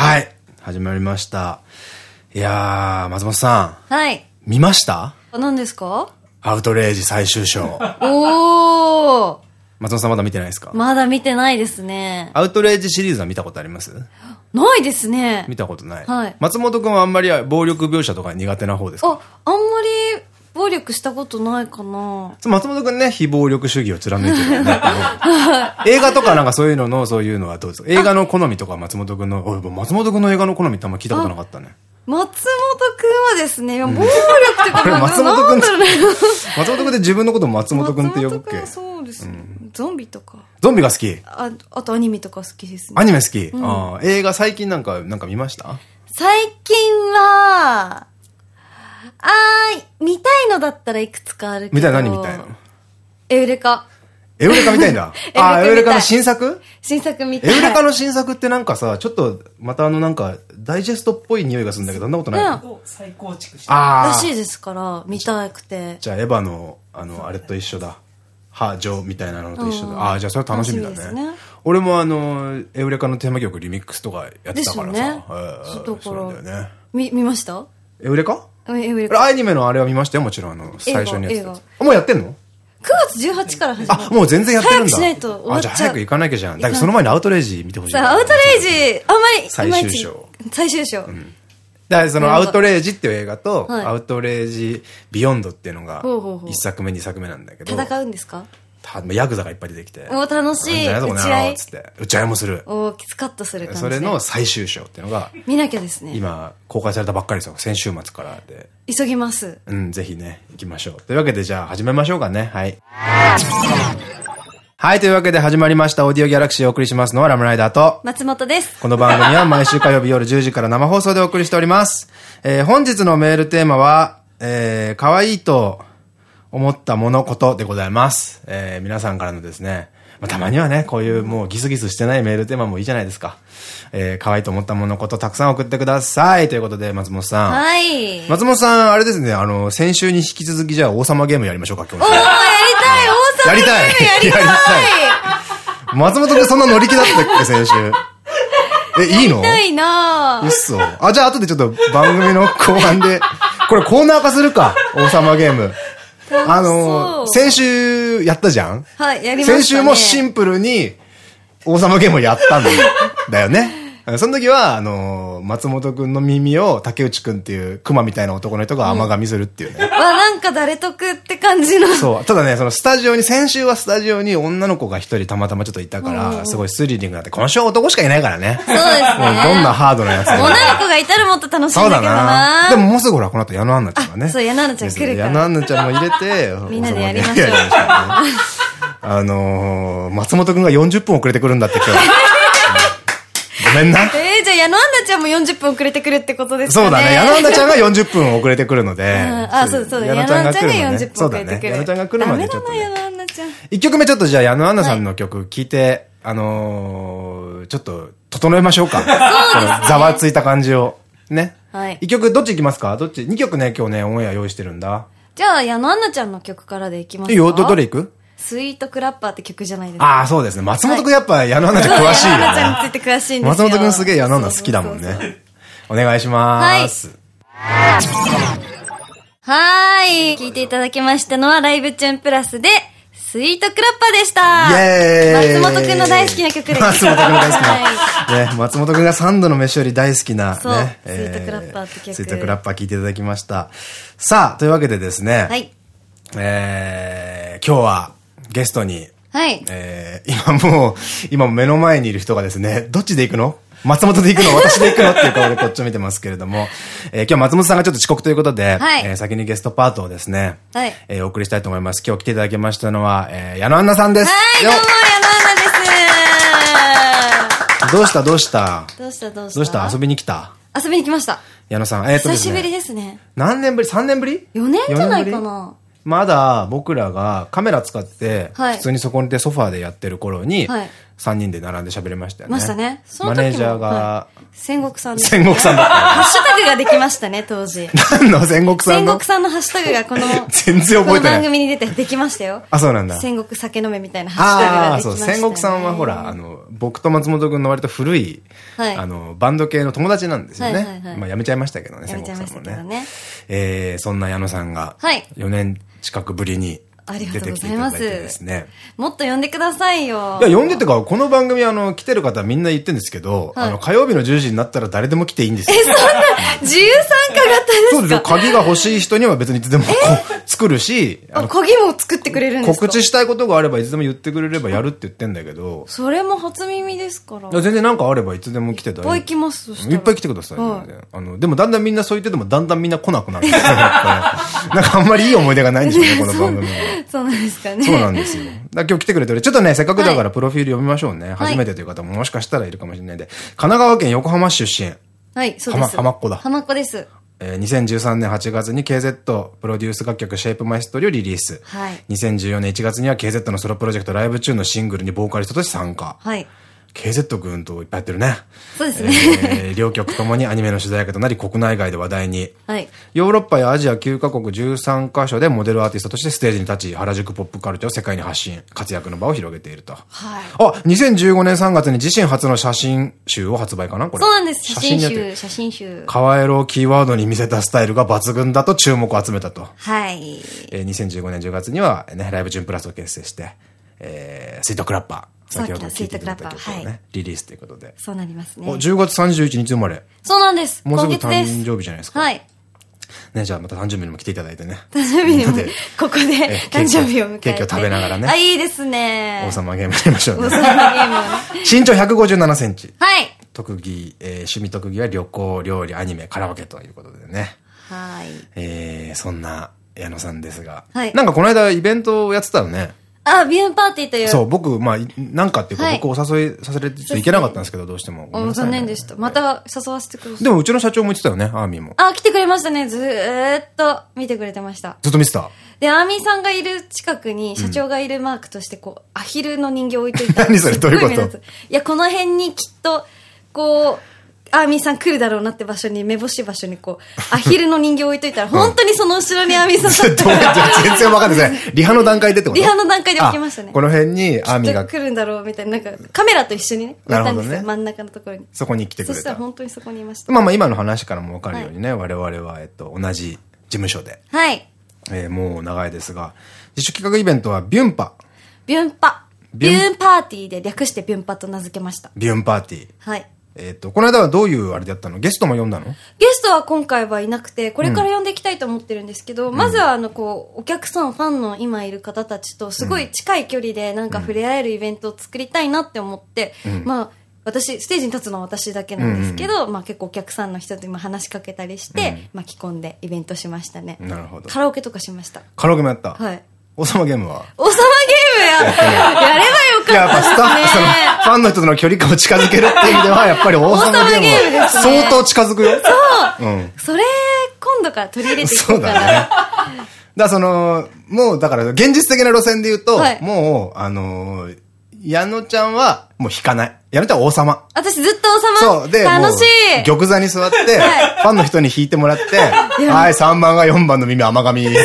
はい。始まりました。いやー、松本さん、はい。見ました？あ、何ですか？アウトレイジ最終章。おー松本さんまだ見てないですか？まだ見てないですね。アウトレイジシリーズは見たことあります？ないですね。見たことない。はい松本くんはあんまり暴力描写とか苦手な方ですか？あ、あんまり暴力したことないかな。松本くんね、非暴力主義を貫いてるよね。映画とかなんかそういうのの、そういうのはどうですか？映画の好みとか松本くんの、松本くんの映画の好みってあんま聞いたことなかったね。松本くんはですね、暴力ってか、松本くん。松本くんって自分のこと松本くんって呼ぶっけそうですね。ゾンビとか。ゾンビが好き？あ、あとアニメとか好きですね。アニメ好き、あー映画最近なんか、なんか見ました？最近は、あー、見たいのだったらいくつかあるけど。見たい何見たいの？エウレカ。エウレカ見たいんだ。あー、エウレカの新作？新作見たい。エウレカの新作ってなんかさ、ちょっと、またあのなんか、ダイジェストっぽい匂いがするんだけど、そんなことない、うんを再構築してああ。らしいですから、見たくて。じゃあ、エヴァの、あの、あれと一緒だ。ハジョみたいなのと一緒だ。うんああ、じゃあそれ楽しみだね。俺もあの、エウレカのテーマ曲リミックスとかやってたからさ。ですよねえーそうだよね。み、見ました？エウレカ？アニメのあれは見ましたよ、もちろん。あの、最初にやつ。あもうやってんの？9月18から始まる。あ、もう全然やってるんだ。早くしないとあ、じゃあ早く行かなきゃじゃん。だけどその前にアウトレイジ見てほしいアウトレイジ、あんまり、最終章最終章。だからそのアウトレイジっていう映画と、はいアウトレイジビヨンドっていうのが、一作目、二作目なんだけど、戦うんですか？たヤクザがいっぱい出てきて、お楽しい。打ち合いつ。って、打ち合いもする。おきつかっとする感じで。それの最終章っていうのが、見なきゃですね。今、公開されたばっかりですよ。先週末からで。急ぎます。うん、ぜひね、行きましょう。というわけで、じゃあ始めましょうかね。はい。はい、というわけで始まりました、オーディオギャラクシーをお送りしますのはラムライダーと、松本です。この番組は毎週火曜日夜10時から生放送でお送りしております。えー本日のメールテーマは、えー、可愛いと思ったものことでございます。えー皆さんからのですね、まあ、たまにはね、こういうもうギスギスしてないメールテーマもいいじゃないですか。えー、可愛いと思ったものことたくさん送ってください。ということで、松本さん。はい。松本さん、あれですね、あの、先週に引き続きじゃあ王様ゲームやりましょうか、今おー、日。やりたい王様やりたいゲームやりたいやり松本くんそんな乗り気だったっけ、先週。え、いいの？やりたいなぁ。嘘。あ、じゃあ後でちょっと番組の後半で、これコーナー化するか、王様ゲーム。あの、先週やったじゃん？はい、やりましたね。先週もシンプルに王様ゲームをやったんだよね。その時は、あの、松本くんの耳を竹内くんっていう熊みたいな男の人が甘噛みするっていうね。わ、なんか誰得って感じの。そう。ただね、そのスタジオに、先週はスタジオに女の子が一人たまたまちょっといたから、すごいスリリングだって、今週は男しかいないからね。そうですね。どんなハードなやつ女の子がいたらもっと楽しいんそうだだけどな。な。でももうすぐほら、この後矢野アンナちゃんがね。あそう矢野アンナちゃん来るから矢野アンナちゃんも入れて、みんなでやりましょうあのー、松本くんが40分遅れてくるんだって今日。ごめんな。えー、じゃあ矢野アンナちゃんも40分遅れてくるってことですかね。そうだね。矢野アンナちゃんが40分遅れてくるので。うんあ、そうそうだ。矢野ちゃんが40分遅れてくる。矢野ちゃんが来るまでちょっとね。ダメだな、矢野アンナちゃん。一曲目ちょっとじゃあ矢野アンナさんの曲聞いて、あのー、ちょっと整えましょうか。そうですざわついた感じを。ね。はい一曲どっち行きますか？どっち？二曲ね、今日ね、オンエア用意してるんだ。じゃあ、矢野アンナちゃんの曲からでいきますか？いいよ、ど、どれ行く？スイートクラッパーって曲じゃないですか。ああ、そうですね。松本くんやっぱ矢野アンナちゃん詳しいよ矢野ちゃんについね。て詳しいんですよ。松本くんすげえ矢野アンナ好きだもんね。お願いします。はーい。聞いていただきましたのは、ライブチューンプラスで、スイートクラッパーでした。イェーイ松本くんの大好きな曲です。松本くんの大好きはな。ね、松本くんが三度の飯より大好きなね。スイートクラッパーって曲スイートクラッパー聞いていただきました。さあ、というわけでですね。はい。えー、今日はゲストに、はい。えー、今もう、今目の前にいる人がですね、どっちで行くの？松本で行くの？私で行くの？っていう顔でこっちを見てますけれども、えー、今日松本さんがちょっと遅刻ということで、はいえー先にゲストパートをですね、はいえーお送りしたいと思います。今日来ていただきましたのは、えー、矢野アンナさんです。はい、どようも、矢野アンナです。どうした？どうした？どうした？どうした？どうした？遊びに来た？遊びに来ました。矢野さん。えー、っとね久しぶりですね。何年ぶり ?3 年ぶり？4年じゃないかな。まだ僕らがカメラ使って、はい普通にそこでソファーでやってる頃に、はい3人で並んで喋れましたよね。ましたね。マネージャーが、はい戦国さん戦国さんだった ハッシュタグができましたね、当時。何の戦国さんの？戦国さんのハッシュタグがこの、全然覚えてない番組に出てできましたよ。あ、そうなんだ。戦国酒飲めみたいなハッシュタグああ、そう、ができました、ね。戦国さんはほら、あの、僕と松本くんの割と古い、はいあの、バンド系の友達なんですよねは。いまあ、やめちゃいましたけどね、やめちゃいまし戦国さんもね。たけどね。えー、そんな矢野さんが、はい4年近くぶりにありがとうございます。ですね。もっと呼んでくださいよ。いや、呼んでってか、この番組、あの、来てる方みんな言ってるんですけど、はいあの、火曜日の10時になったら誰でも来ていいんですよ。自由参加型ですか？そうですよ。鍵が欲しい人には別にいつでも作るし、ああ、の鍵も作ってくれるんですか？告知したいことがあればいつでも言ってくれればやるって言ってんだけど、それも初耳ですから。いや全然なんかあればいつでも来てたいっぱい来ます、いっぱい来てください、あの、でもだんだんみんなそう言っててもだんだんみんな来なくなる。なんかあんまりいい思い出がないんでしょうね、この番組は。そうなんですかね。そうなんですよ。だ今日来てくれてる。ちょっとね、せっかくだからプロフィール読みましょうね。初めてという方ももしかしたらいるかもしれないんで。神奈川県横浜市出身。はい、そうです。浜浜っ子だ浜っ子です。えー2013年8月に KZ プロデュース楽曲シェイプマイストリをリリース。はい2014年1月には KZ のソロプロジェクトライブチューンのシングルにボーカリストとして参加。はい。KZ 君といっぱいやってるね。そうですね。えー両曲ともにアニメの主題歌となり国内外で話題に。はい。ヨーロッパやアジア9カ国13カ所でモデルアーティストとしてステージに立ち、原宿ポップカルチャーを世界に発信、活躍の場を広げていると。はい。あ、2015年3月に自身初の写真集を発売かな？これ。そうなんです。写真集、写真集。カワエロをキーワードに見せたスタイルが抜群だと注目を集めたと。はい。えー2015年10月には、ね、ライブチューンプラスを結成して、えー、スイートクラッパー。先ほど聞いていただいた曲をね、リリースということで。そうなりますお、ね。10月31日生まれ。そうなんです。もうすぐ誕。生日じゃないですか。はい。ね、じゃあまた誕生日にも来ていただいてね。誕生日にもここでえ誕生日を迎えて。ケーキを食べながらねあ、いいですね。王様ゲームやりましょうね。王様ゲーム。身長157センチ。はい。特技、えー趣味特技は旅行、料理、アニメ、カラオケということでね。はい。えー、そんな矢野さんですが。はいなんかこの間イベントをやってたのね。あ、ビューンパーティーという。そう、僕、まあ、いなんかっていうか、はい僕お誘いさせてちょっといけなかったんですけど、どうしても。残念でした。また誘わせてください。でもうちの社長も言ってたよね、アーミーも。あ、来てくれましたね。ずーっと見てくれてました。ずっと見てた？で、アーミーさんがいる近くに、社長がいるマークとして、こう、アヒルの人形置いといた何それどういうこと？いや、この辺にきっと、こう、アーミーさん来るだろうなって場所に、目星場所にこう、アヒルの人形置いといたら、本当にその後ろにアーミーさん立って待って全然わかんないですね。リハの段階でってこと？リハの段階で置きましたねあこの辺にアーミーが来るんだろうみたいな、なんか、カメラと一緒にね。なるほどね真ん中のところに。そこに来てくそしたられた。本当にそこにいました。まあまあ今の話からもわかるようにね、我々は、えっと、同じ事務所で、はい。えーもう長いですが、自主企画イベントはビュンパ、ビュンパ。ビュンパーティーで略してビュンパと名付けました。ビュンパーティー。はい。えっと、この間はどういうあれでやったの？ゲストも呼んだの？ゲストは今回はいなくて、これから呼んでいきたいと思ってるんですけど、まずはあの、こう、お客さん、ファンの今いる方たちと、すごい近い距離でなんか触れ合えるイベントを作りたいなって思って、まあ、私、ステージに立つのは私だけなんですけど、まあ結構お客さんの人と今話しかけたりして、巻き込んでイベントしましたね。なるほど。カラオケとかしました。カラオケもやった？はい。王様ゲームは？王様や、やればよかいや、やっぱったスタッフ。その、ファンの人との距離感を近づけるっていう意味では、やっぱり王様ゲーム相当近づくよ。そう、うん。それ、今度から取り入れていこそう。だね。だからその、もうだから現実的な路線で言うと、はいもう、あのー、矢野ちゃんはもう引かない。矢野ちゃんは王様。私ずっと王様。そう。で、もう楽しい。玉座に座って、ファンの人に弾いてもらって、はい、3番が4番の耳甘噛み。すごい、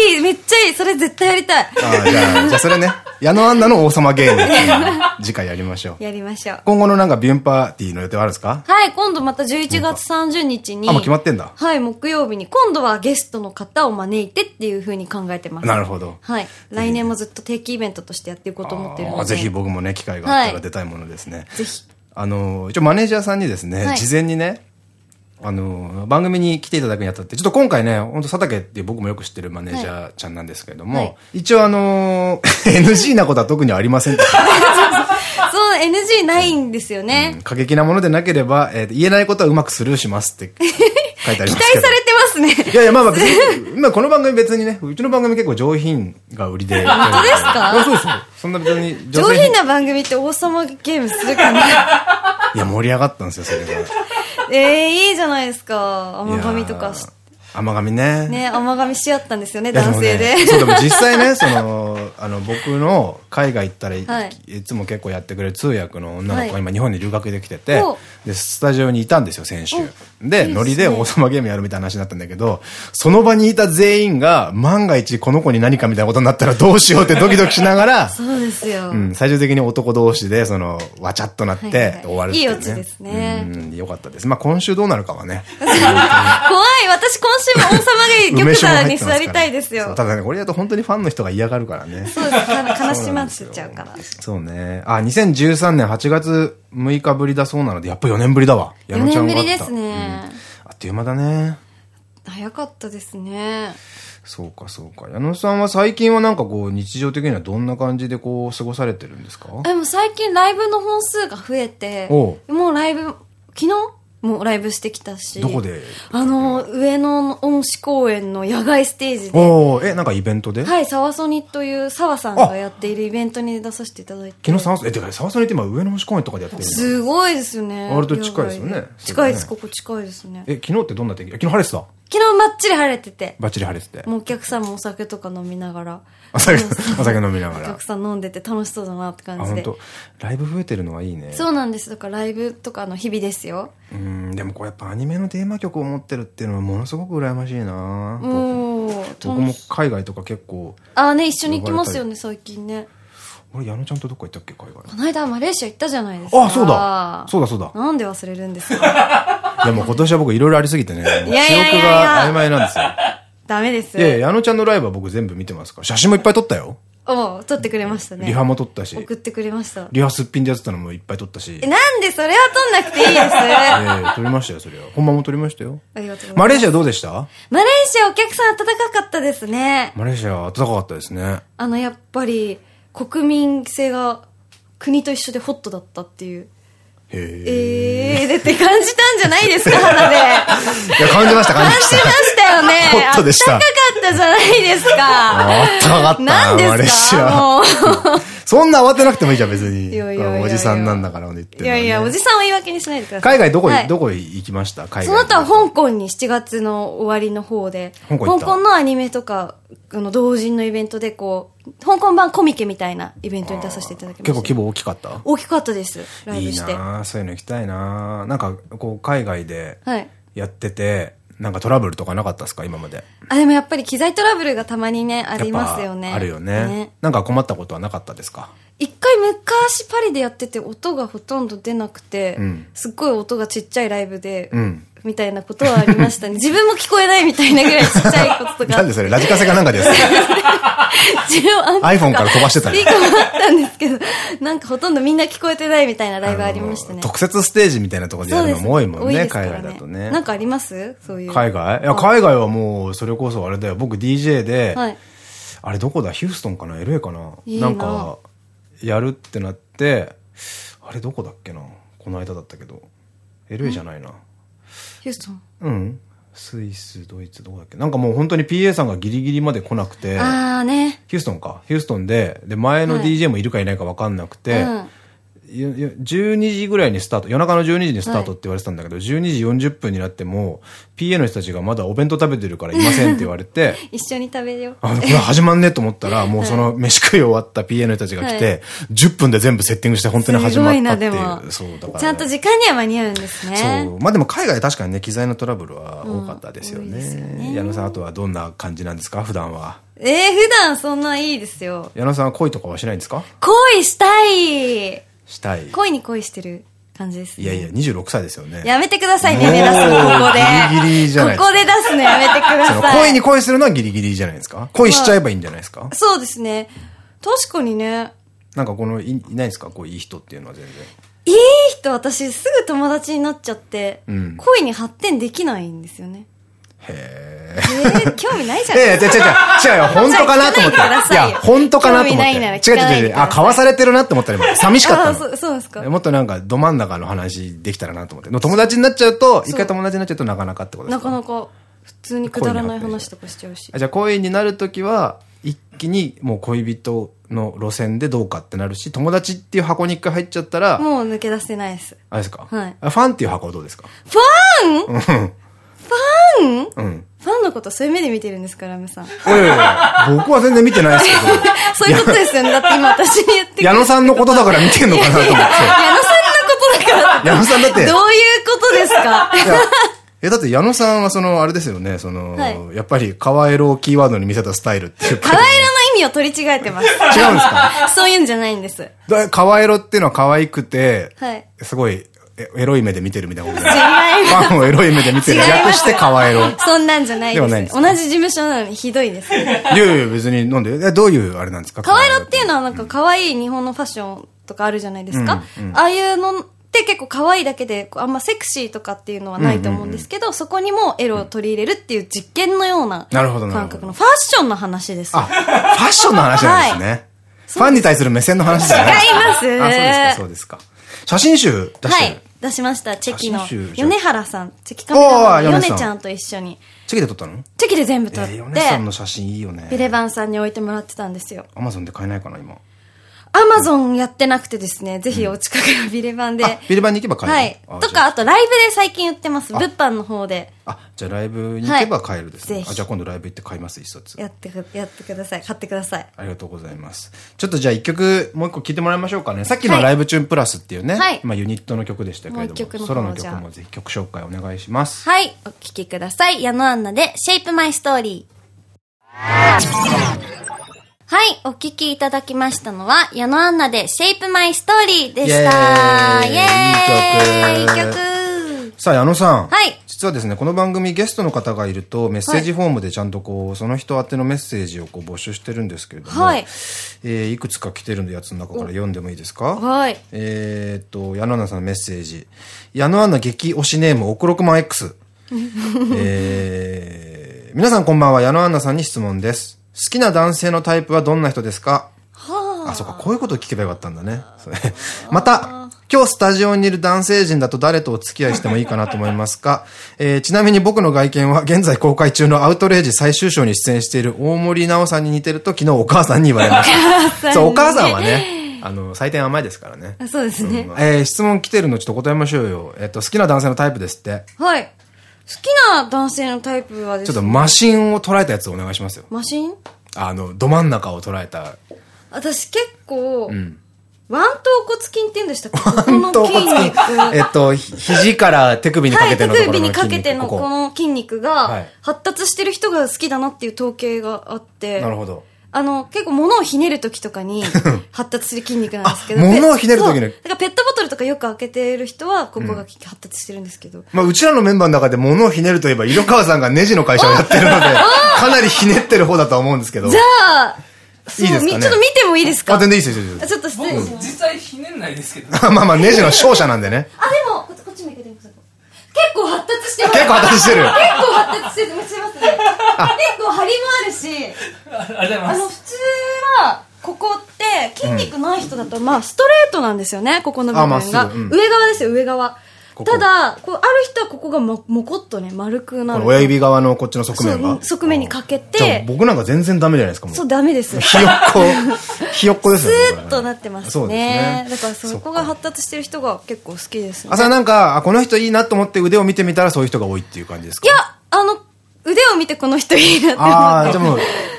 いや、いい、めっちゃいい。それ絶対やりたい。ああじゃあ、じゃあそれね、矢野アンナの王様ゲーム次回やりましょう。やりましょう。今後のなんかビュンパーティーの予定はあるんですか？はい、今度また11月30日に。あ、もう決まってんだ。はい、木曜日に、今度はゲストの方を招いてっていう風に考えてます。なるほど。はい。来年もずっと定期イベントとしてやっていこうと思ってるので。ぜひ僕もね、機会があったはいら出たいものですね。ぜひ。あの、一応マネージャーさんにですね、はい事前にね、あの、番組に来ていただくにあたって、ちょっと今回ね、本当佐竹っていう僕もよく知ってるマネージャーちゃんなんですけれども、はい一応あの、NG なことは特にありません そう、NG ないんですよね。過激なものでなければ、えー言えないことはうまくスルーしますって書いてあり期ますけど。待されてますね。いやいや、まあまあ別に、今この番組別にね、うちの番組結構上品が売りで。本当ですか？そうですよ。そんな別に上性品な番組って王様ゲームするかないや、盛り上がったんですよ、それが。ええいいじゃないですか。甘噛みとかして甘噛みね。ね、甘噛みし合ったんですよね、男性で。そう、でも実際ね、その、と、あの、僕の海外行ったらい、つも結構やってくれる通訳の女の子がはい今日本に留学できててお、で、スタジオにいたんですよ、先週。で、ノリで王様ゲームやるみたいな話になったんだけど、その場にいた全員が、万が一この子に何かみたいなことになったらどうしようってドキドキしながら、そうですよ。うん、最終的に男同士で、その、わちゃっとなって、終わるっていう、ね。いいオチですねうん、よかったです。まあ今週どうなるかはね。怖い私今週も王様が玉座に座りたいですよ。ただね、これやると本当にファンの人が嫌がるからね。そうです。か悲しませちゃうから。そうね。あ、2013年8月6日ぶりだそうなので、やっぱ4年ぶりだわ。矢4野ちゃんがあった年ぶりですね。あっという間だね。早かったですね。そうか、そうか。矢野さんは最近はなんかこう、日常的にはどんな感じでこう、過ごされてるんですか？でも最近ライブの本数が増えて、おもうライブ、昨日もうライブしてきたし。どこで？あの、上野の恩師公園の野外ステージで。おーえ、なんかイベントで？はい、沢ソニという沢さんがやっているイベントに出させていただいて。昨日沢ソえ、てか沢ソニって今上野星公園とかでやってるすごいですよね。割と近いですよね近いです、ここ近いですね。え、昨日ってどんな天気？昨日晴れてた？昨日まっちり晴れてて。バッチリ晴れてて。もうお客さんもお酒とか飲みながら。お酒、お酒飲みながらお客。さん飲んでて楽しそうだなってあ、感じで。本当ライブ増えてるのはいいね。そうなんです。だからライブとかの日々ですよ。うん、でもこうやっぱアニメのテーマ曲を持ってるっていうのはものすごく羨ましいな僕も海外とか結構、ああね、一緒に行きますよね、最近ね。俺矢野ちゃんとどこ行ったっけ海外。この間マレーシア行ったじゃないですか。あ、そうだそうだそうだ。なんで忘れるんですか？いやもう今年は僕いろいろありすぎてね、記憶が曖昧なんですよ。ダメです。いや矢野ちゃんのライブは僕全部見てますから。写真もいっぱい撮ったよ。おう撮ってくれましたね。リハも撮ったし。送ってくれました。リハすっぴんでやってたのもいっぱい撮ったし。え、なんでそれは撮んなくていいです？えあえ撮りましたよ、それは。本番も撮りましたよ。りがとうございます。マレーシアどうでした？マレーシアお客さん暖かかったですね。マレーシア暖かかったですね。あの、やっぱり、国民性が国と一緒でホットだったっていう。へえ。えー、でって感じたんじゃないですか、肌で。いや、感じました、感感じました。じましたよね。ホットでしたあったかかったじゃないですか。あったかかった何ですか？ア。もう。そんな慌てなくてもいいじゃん、別に。おじさんなんだから言っていやいや、おじさんを言い訳にしないでください。海外どこ、はいどこ行きました？海外。その後は香港に7月の終わりの方で、香港のアニメとか、あの、同人のイベントでこう、香港版コミケみたいなイベントに出させていただきました。結構規模大きかった？大きかったです。ライいいブして。なあそういうの行きたいなあなんか、こう、海外ではい。やってて、なんかトラブルとかなかったですか？今まで。あ、でもやっぱり機材トラブルがたまにね、ありますよね。あるよね。なんか困ったことはなかったですか？一回昔パリでやってて音がほとんど出なくて、うんすっごい音がちっちゃいライブで、うんみたいなことはありましたね。自分も聞こえないみたいなぐらいちっちゃいこととか。なんでそれラジカセかなんかですか？自分 iPhone から飛ばしてたねスピーカーもあったんですけど、なんかほとんどみんな聞こえてないみたいなライブありましたね。特設ステージみたいなところでやるのも多いもんね、多ですから海外だとね。なんかあります？そういう。海外？いや、海外はもう、それこそあれだよ。僕 DJ で、はい。あれどこだ？ヒューストンかな ?LA かな？いいななんか、やるってなって、あれどこだっけなこの間だったけど。LA じゃないな。ヒューストン。うん。スイス、ドイツ、どこだっけ？なんかもう本当に PA さんがギリギリまで来なくて、あーね。ヒューストンか。ヒューストンで、で、前のはい DJ もいるかいないか分かんなくて、うんいやいや12時ぐらいにスタート、夜中の12時にスタートって言われてたんだけど、12時40分になっても、PA の人たちがまだお弁当食べてるからいませんって言われて、一緒に食べよう。あ、これ始まんねえと思ったら、もうその飯食い終わった PA の人たちが来て、10分で全部セッティングして本当に始まったっていう。そう、だから。ちゃんと時間には間に合うんですね。そう。まあでも海外確かにね、機材のトラブルは多かったですようん多いですよね。ね矢野さん、あとはどんな感じなんですか？普段は。えー、普段そんないいですよ。矢野さんは恋とかはしないんですか？恋したいしたい。恋に恋してる感じですね。いやいや、26歳ですよね。やめてください、年齢出すの、ここで。ギリギリじゃないここで出すのやめてください。恋に恋するのはギリギリじゃないですか？恋しちゃえばいいんじゃないですか？そうですね。確かにね。なんかこの、いいないですか？こういい人っていうのは全然。いい人、私すぐ友達になっちゃって、うん恋に発展できないんですよね。へえー、興味ないじゃん。え。いやいや、違う違う違う。よ。本当かなと思って。いや、本当かなと思って。興味ないなら違う違う違う。あ、でください買わされてるなって思ったら今、寂しかったそう、ですか。もっとなんか、ど真ん中の話できたらなと思って。友達になっちゃうと、一回友達になっちゃうとなかなかってことですか？なかなか、普通にくだらない話とかしちゃうしあ。じゃあ恋になるときは、一気にもう恋人の路線でどうかってなるし、友達っていう箱に一回入っちゃったら、もう抜け出せないです。あれですか？はいあファンっていう箱はどうですか？ファン？ファン？うん。ファンのことそういう目で見てるんですか、ラムさん。いやいや僕は全然見てないですけど。そういうことですよね。だって今私に言って矢野さんのことだから見てんのかなと思って。矢野さんのことだから。矢野さんだって。どういうことですか？いやえ、だって矢野さんはその、あれですよね、その、はいやっぱり、カワエロをキーワードに見せたスタイルっていうか。カワエロの意味を取り違えてます。違うんですか？そういうんじゃないんです。だカワエロっていうのは可愛くて、はい。すごい、えエロい目で見てるみたいなことファンをエロい目で見てる。略してカワエロ。いそんなんじゃないです。ではないんですか？同じ事務所なのにひどいです。やいや、別に、なんで、え、どういうあれなんですか？カワエロっていうのはなんか可愛い日本のファッションとかあるじゃないですか？ああいうのって結構可愛いだけで、あんまセクシーとかっていうのはないと思うんですけど、そこにもエロを取り入れるっていう実験のような感覚のファッションの話です。あ、ファッションの話なんですね。ファンに対する目線の話ですね。違いますあ、そうですか、そうですか。写真集出してる。はい。出しました。チェキの米原さん。チェキカメラの米ちゃんと一緒に。チェキで撮ったの？チェキで全部撮えー、って、ヨネさんの写真いいよね。ビレバンさんに置いてもらってたんですよ。アマゾンで買えないかな、今。アマゾンやってなくてですね、ぜひお近くのビレバンで。あ、ビレバンに行けば買えるはい。とか、あとライブで最近売ってます。物販の方で。あ、じゃあライブに行けば買えるですね。あ、じゃあ今度ライブ行って買います、一冊。やってく、やってください。買ってください。ありがとうございます。ちょっとじゃあ一曲、もう一個聴いてもらいましょうかね。さっきのライブチューンプラスっていうね、はいまあユニットの曲でしたけれども、ソロの曲もぜひ曲紹介お願いします。はい。お聴きください。矢野アンナで、シェイプマイストーリー。はい。お聴きいただきましたのは、矢野アンナで、シェイプマイストーリーでした。イエーイいい曲いい曲さあ、矢野さん。はい実はですね、この番組ゲストの方がいると、メッセージフォームでちゃんとこう、その人宛てのメッセージをこう募集してるんですけれども、はいえーいくつか来てるやつの中から読んでもいいですか？はい。えーっと、矢野アンナさんのメッセージ。矢野アンナ激推しネーム、オクロクマン X。えー、皆さんこんばんは、矢野アンナさんに質問です。好きな男性のタイプはどんな人ですか？あ、そうか、こういうことを聞けばよかったんだね。また、今日スタジオにいる男性陣だと誰とお付き合いしてもいいかなと思いますか、えーちなみに僕の外見は現在公開中のアウトレイジ最終章に出演している大森直さんに似てると昨日お母さんに言われました。そう、お母さんはね、あの、採点甘いですからね。あそうですね。えー質問来てるのちょっと答えましょうよ。えっと、好きな男性のタイプですって。はい。好きな男性のタイプはですねちょっとマシンを捉えたやつお願いしますよ。マシン？あの、ど真ん中を捉えた。私結構、んワン頭骨筋って言うんでしたっけ？ここの頭筋。筋。えっと、ひ肘から手首にかけてのところの首にか筋肉。けてのこの筋肉はいが、発達してる人が好きだなっていう統計があって、なるほど。あの、結構物をひねる時とかに 発達する筋肉なんですけど。あ物をひねる時にそうだからペットボトルとかよく開けてる人は、ここが発達してるんですけど。まあ、うちらのメンバーの中で物をひねるといえば、色川さんがネジの会社をやってるので、かなりひねってる方だとは思うんですけど。じゃあ、いいですかね？みちょっと見てもいいですか？あ、全然いいですよ、全然いいですちょっと失礼します。実際ひねんないですけど。よ。まあまあ、ネジの勝者なんでね。あ、でも、こっちこっち向いてください。結構発達してます。結構発達してる。結構発達してる。すいません。結構張りもあるし、ありがとうございあの、ます。普通は、ここって、筋肉ない人だと、まあ、ストレートなんですよね、ここの部分が。上側ですよ、上側。ただ、こう、ある人はここがも、もこっとね、丸くなる。親指側のこっちの側面が。側面にかけて、僕なんか全然ダメじゃないですか、もう。そう、ダメです。ひよっこ、ひよっこですね。ーッとなってますそうですねね。だからそこが発達してる人が結構好きですね。朝なんか、あ、この人いいなと思って腕を見てみたらそういう人が多いっていう感じですか？いや、あの、腕を見てこの人いいなって思って。ああ、じゃあもう、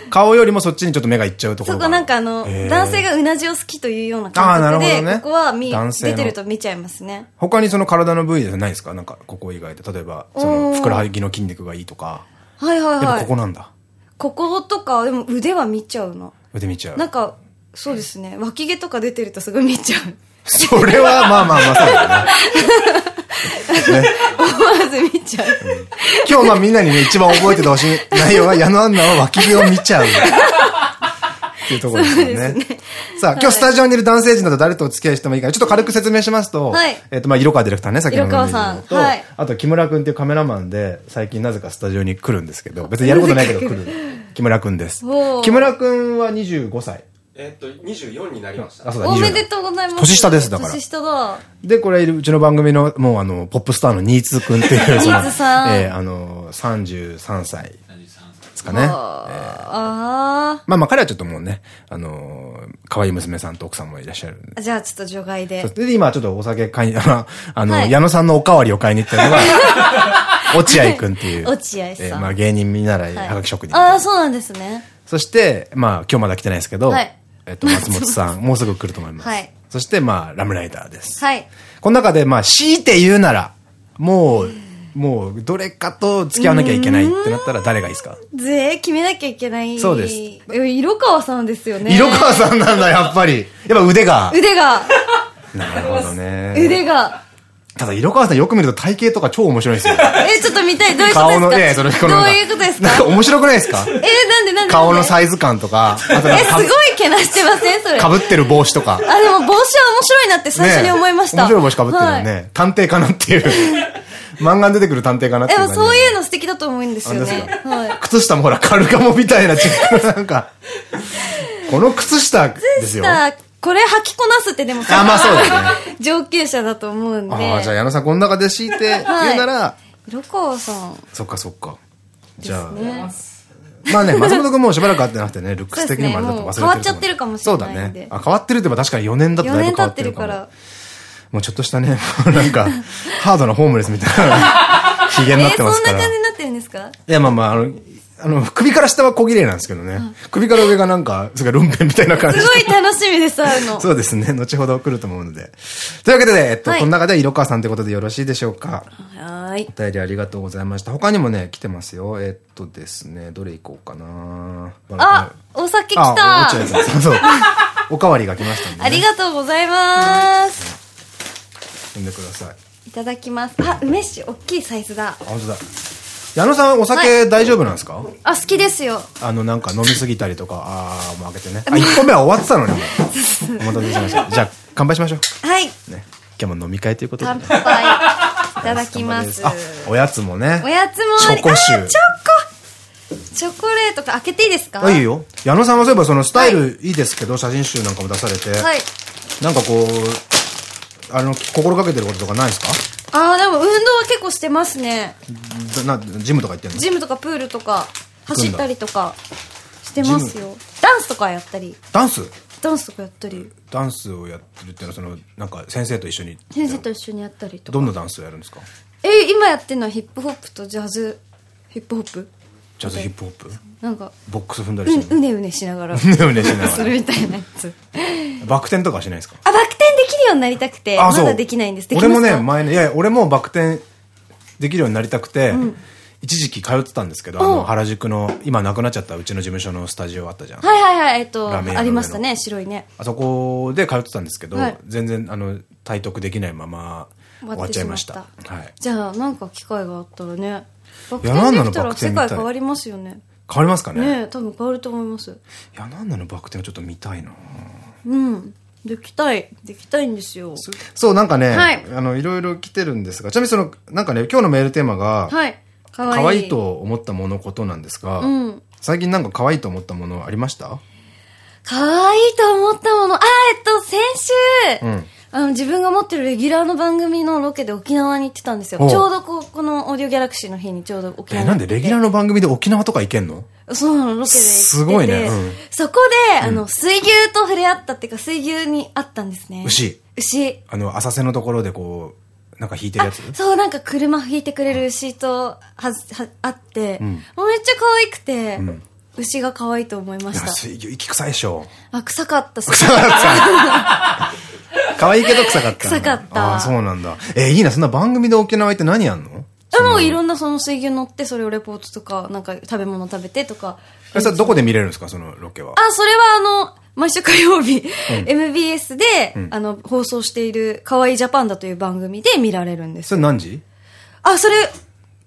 顔よりもそっちにちょっと目がいっちゃうところがそこなんかあの、男性がうなじを好きというような感覚で、るほどねここは見、男性の出てると見ちゃいますね。他にその体の部位でないですか？なんか、ここ以外で。例えば、その、ふくらはぎの筋肉がいいとか。はいはいやっぱはい。ここなんだ。こことか、でも腕は見ちゃうな。腕見ちゃうな。んか、そうですね。脇毛とか出てるとすごい見ちゃう。それは、まあまあまあ、そうだね。ね思わず見ちゃう。今日まあみんなにね、一番覚えててほしい内容は、矢野アンナは脇毛を見ちゃう。っていうところですよね。さあ、今日スタジオにいる男性陣だと誰とお付き合いしてもいいから、ちょっと軽く説明しますと、はいえっと、まあ、色川ディレクターね、さっきの色川さんと、はいあと木村くんっていうカメラマンで、最近なぜかスタジオに来るんですけど、別にやることないけど来る。木村くんです。木村くんは25歳。えっと、24になりました。あ、そうだ、おめ27でとうございます。年下ですだから年下だ。で、これ、うちの番組の、もうあの、ポップスターの新津くんっていう、そのえーあの、33歳ですかね。あまあまあ、彼はちょっともうね、あのー、可愛い娘さんと奥さんもいらっしゃるんで。あ。じゃあちょっと除外で。で、今ちょっとお酒買いに、あの、矢野さんのおかわりを買いに行ってるのが、落合くんっていう。落合さんえーまあ芸人見習い、はいはがき職人。ああ、そうなんですね。そして、まあ今日まだ来てないですけど、はいえっと、松本さん、もうすぐ来ると思います。はいそして、まあ、ラムライダーです。はい。この中で、まあ、強いて言うなら、もう、もう、どれかと付き合わなきゃいけないってなったら誰がいいですか？ぜ決めなきゃいけない。そうですえ色川さんですよね。色川さんなんだ、やっぱり。やっぱ腕が。腕が、なるほどね。腕が。ただ、色川さんよく見ると体型とか超面白いんですよ。え、ちょっと見たい。どういうことですか？顔の、ね、それ、このどういうことですか？なんか面白くないですか？え、なんでなんで顔のイサイズ感とか、え、すかごいけなしてません？それ。かぶってる帽子とか。あ、でも帽子は面白いなって最初に思いました。ね面白い帽子かぶってるよはいね。探偵かなっていう。漫画に出てくる探偵かなっていでう感じ。もそういうの素敵だと思うんですよね。か？はい。靴下もほら、カルガモみたいななんか、この靴下ですよ。あ、さあ、これ履きこなすってでもまあそうですね。上級者だと思うんで。ああ、じゃあ矢野さんこの中で敷いて言うなら、色川さん。そっかそっか。じゃあ、ね。まあね、松本くんもうしばらく会ってなくてね、ルックス的にもあれだと忘れてるね変わっちゃってるかもしれないそうだね。あ、変わってるってば確かに4年だと4だいぶ年経ってる変わってるから。もうちょっとしたね、なんか、ハードなホームレスみたいな、ヒゲえになってそんなますから。い感じになってるんですか？や、まあまあ、あの、あの、首から下は小綺麗なんですけどね。首から上がなんか、それからルンペンみたいな感じすごい楽しみです、会うの。そうですね。後ほど来ると思うので。というわけで、えっと、はいこの中では色川さんということでよろしいでしょうか。はーい。お便りありがとうございました。他にもね、来てますよ。えっとですね、どれ行こうかなあ、お酒来あ、た落合さん。そうそう。おかわりが来ましたんで、ね。ありがとうございます。飲んでください。いただきます。あ、梅酒、大きいサイズだ。あ、本当だ。矢野さん、お酒大丈夫なんですか、あ、好きですよ。あの、なんか飲みすぎたりとか、あー、もう開けてね。あ、1本目は終わってたのに、もう。お待たせしました。じゃあ、乾杯しましょはい。う。ね。今日も飲み会ということで、乾ね。杯。いただきます。あ、おやつもね。おやつもチョコ酒あーチョコチョコレートか開けていいですか？あ、いい。よ。矢野さんはそういえばそのスタイルいいですけど、写真集なんかも出されて、はい。なんかこう、あの、心がけてることとかないですか？あー、でも運動は結構してますね。な、ジムとか行ってんの？ジムとかプールとか、走ったりとか、してますよ。ダンスとかやったり、ダンス？ダンスとかやったり、ダンスをやってるっていうのは、その、なんか先生と一緒に？先生と一緒にやったりとか。どんなダンスをやるんですか？え、今やってるのはヒップホップとジャズ、ヒップホップ？ジャズヒップホップ？なんか、ボックス踏んだうりしてるうねうねしながら、うねうねしながら。するみたいなやつ。バク転とかはしないですか？あ、バクようになりたくて、まだできないんです。俺もね、前ね、いやいや、俺もバク転できるようになりたくて、一時期通ってたんですけど、あおの、原宿の、今なくなっちゃったうちの事務所のスタジオあったじゃん。はいはいはい、えっと、ありましたね、白いね。あそこで通ってたんですけど、はい全然、あの、体得できないまま終わっちゃいました。じゃあ、なんか機会があったらね、バク転できたら世界変わりますよね。変わりますかね？ねえ、多分変わると思います。いや、なんなのバク転はちょっと見たいなうん。できたい。できたいんですよ。そう、なんかね、はいあの、いろいろ来てるんですが、ちなみにその、なんかね、今日のメールテーマが、はい。かわいい。可愛いと思ったものことなんですが、うん。最近なんか可愛いと思ったものありました？かわいいと思ったもの。あ、えっと、先週、うんあの、自分が持ってるレギュラーの番組のロケで沖縄に行ってたんですよ。ちょうどこう、このオーディオギャラクシーの日にちょうど沖縄え、になんでレギュラーの番組で沖縄とか行けんの？そうなの、ロケで行ってて。すごいねうんそこで、あの、水牛と触れ合ったっていうか、水牛に会ったんですね。牛。牛。あの、浅瀬のところでこう、なんか引いてるやつ？そう、なんか車引いてくれる牛と、は、は、あって、うめっちゃ可愛くて、ん牛が可愛いと思いました。水牛、息臭いでしょ。あ、臭かったっす。可愛いけど臭かった。臭かったああ、そうなんだ。えーいいな、そんな番組で沖縄行って何やんの？でもいろんなその水牛乗って、それをレポートとか、なんか食べ物食べてとか。え、それどこで見れるんですか？そのロケは。あ、それはあの、毎週火曜日、MBS で、あの、放送している、かわいいジャパンだという番組で見られるんです。それ何時？あ、それ、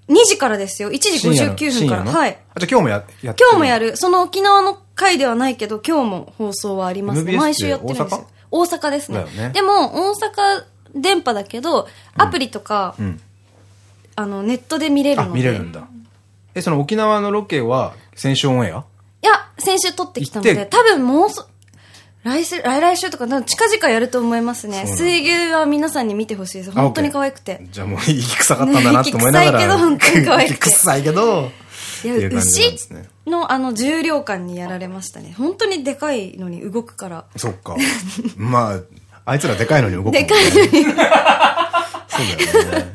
2時からですよ。1時深夜の59分から。はい。あ、じゃあ今日もや、やって今日もやる。その沖縄の回ではないけど、今日も放送はありますね。毎週やってるんですよ。大阪ですねねでも、大阪電波だけど、アプリとか、んあの、ネットで見れるあ、ので。見れるんだ。え、その沖縄のロケは、先週オンエア？いや、先週撮ってきたので、多分もうそ、来週、来来週とか、近々やると思いますね。水牛は皆さんに見てほしいです。あ本当に可愛くて。じゃあもう息臭かったんだなって思いながら。ね息臭いけど本当に可愛くて 息臭いけど、いや、牛のあの重量感にやられましたね。本当にでかいのに動くから。そっか。まあ、あいつらでかいのに動く。でかいのに。そうだよね。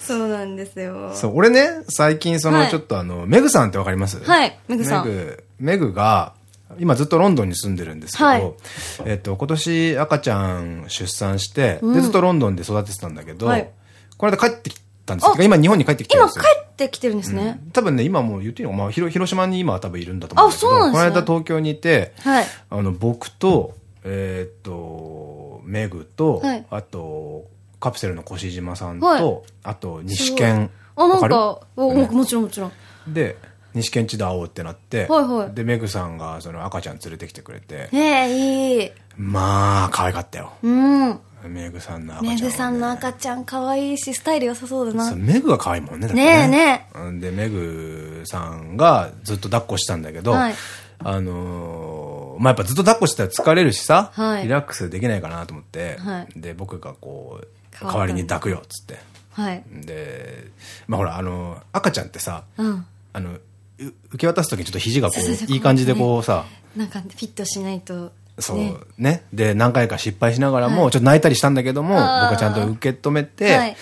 そうなんですよ。そう、俺ね、最近その、はいちょっとあの、メグさんってわかります？はいメグさんメグ、メグが、今ずっとロンドンに住んでるんですけど、はいえっと、今年赤ちゃん出産して、で、ずっとロンドンで育ててたんだけど、はいこの間帰ってきたんですけど、今日本に帰ってきてるん今帰ですよ。ってきてるんですね。多分ね、今もう言っていいのか、まあ、広広島に今は多分いるんだと思うんだけど、ねこの間東京にいて、はい。あの、僕と、えーっと、メグと、はいあと、カプセルの越島さんと、はいあと、西健。あ、なんわか、おねもちろんもちろん。るで、西健地で会おうってなって、はいはいで、メグさんがその赤ちゃん連れてきてくれて、ねえ、いい。まあ、可愛かったよ。うん。メグさんの赤ちゃんは、ね。メグさんの赤ちゃん可愛いし、スタイル良さそうだな。メグが可愛いもんね、だってねえねうんで、メグさんがずっと抱っこしたんだけど、はいあのーまあ、やっぱずっと抱っこしてたら疲れるしさ、はいリラックスできないかなと思って、はいで、僕がこう、代わりに抱くよ、っつって。はい。で、まあ、ほら、あの、赤ちゃんってさ、うん。あの、う受け渡すときにちょっと肘がこう、いい感じでこうさ、なんか、フィットしないと。そう、ね。ね。で、何回か失敗しながらも、はい。ちょっと泣いたりしたんだけども、僕はちゃんと受け止めて、はい。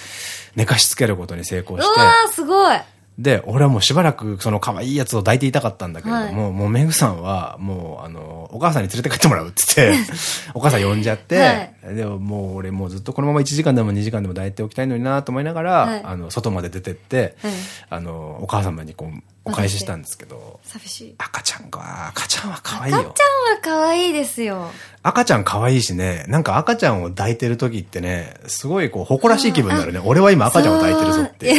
寝かしつけることに成功うして、わー、すごい。で、俺はもうしばらくその可愛いやつを抱いていたかったんだけれども、はもうメグさんは、もうあの、お母さんに連れて帰ってもらうっつって、お母さん呼んじゃって、はい。でももう俺もうずっとこのまま1時間でも2時間でも抱いておきたいのになと思いながら、はい。あの、外まで出てって、はい。あの、お母様にこう、お返ししたんですけど、寂しい。赤ちゃんが、赤ちゃんは可愛赤ちゃんいよ。は可愛いですよ。赤ちゃん可愛いしね、なんか赤ちゃんを抱いてる時ってね、すごいこう、誇らしい気分になるね。俺は今赤ちゃんを抱いてるぞって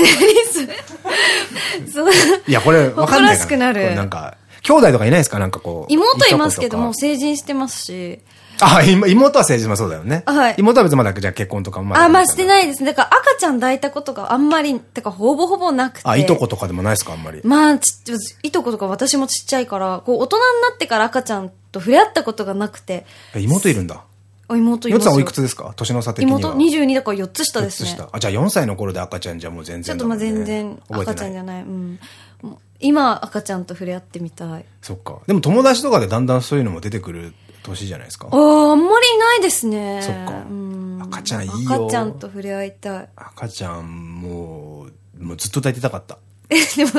いや、これ、わかんない誇らしくなるなんか、兄弟とかいないですか？なんかこう。妹いますけども、成人してますし。あ、今妹は成人もそうだよね。はい妹は別にまだ、じゃあ結婚とかもまだあ、まあしてい。ないですね。だから赤ちゃん抱いたことがあんまり、てかほぼほぼなくて。あ、いとことかでもないですかあんまり。まあ、ちいとことか私もちっちゃいから、こう、大人になってから赤ちゃんと触れ合ったことがなくて、え妹いるんだ。あ妹いますよ。よつさんおいくつですか？年の差的には。妹22だから4つ下ですね。四つ下あ、じゃあ4歳の頃で赤ちゃんじゃもう全然ね、ちょっとまあ全然赤ちゃんじゃない。うん。今赤ちゃんと触れ合ってみたい。そっか。でも友達とかでだんだんそういうのも出てくる年じゃないですかあ。あ、あんまりいないですね。そっかうん赤ちゃんいいよ赤ちゃんと触れ合いたい。赤ちゃん、もう、もうずっと抱いてたかった。でも、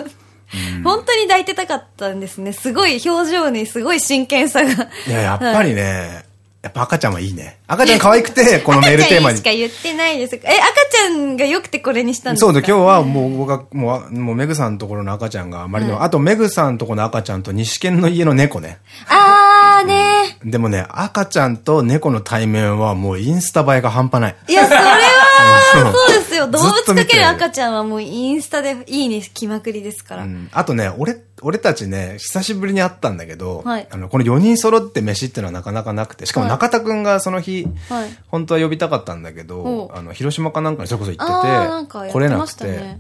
本当に抱いてたかったんですね。すごい表情にすごい真剣さが。いや、やっぱりね、やっぱ赤ちゃんはいいね。赤ちゃん可愛くて、このメールテーマに赤ちゃんし。か言ってないです。え、赤ちゃんが良くてこれにしたんですか？そうで、今日はもう僕は、もう、もうメグさんのところの赤ちゃんがあまりの、あとメグさんのところの赤ちゃんと西健の家の猫ね。あーねでもね、赤ちゃんと猫の対面はもうインスタ映えが半端ない。いや、それは、うんそうですよ。動物かける赤ちゃんはもうインスタでいいね、気まくりですから。うんあとね、俺、俺たちね、久しぶりに会ったんだけど、はい。あの、この4人揃って飯っていうのはなかなかなくて、しかもはい。中田くんがその日、はい。本当は呼びたかったんだけどあの、広島かなんかにそれこそ行ってて、来れなくて、っ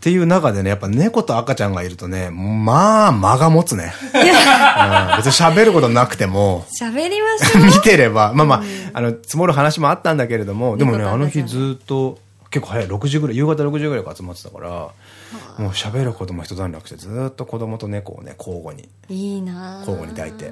ていう中でね、やっぱ猫と赤ちゃんがいるとね、まあ、間が持つね。うん。別に喋ることなくても、喋りましょう。見てれば、まあまあ、あの、積もる話もあったんだけれども、でもね、あの日ずっと、結構早い、6時ぐらい、夕方6時ぐらいから集まってたから、もう喋ることも一段落して、ずっと子供と猫をね、交互に、いいなぁ交互に抱いて、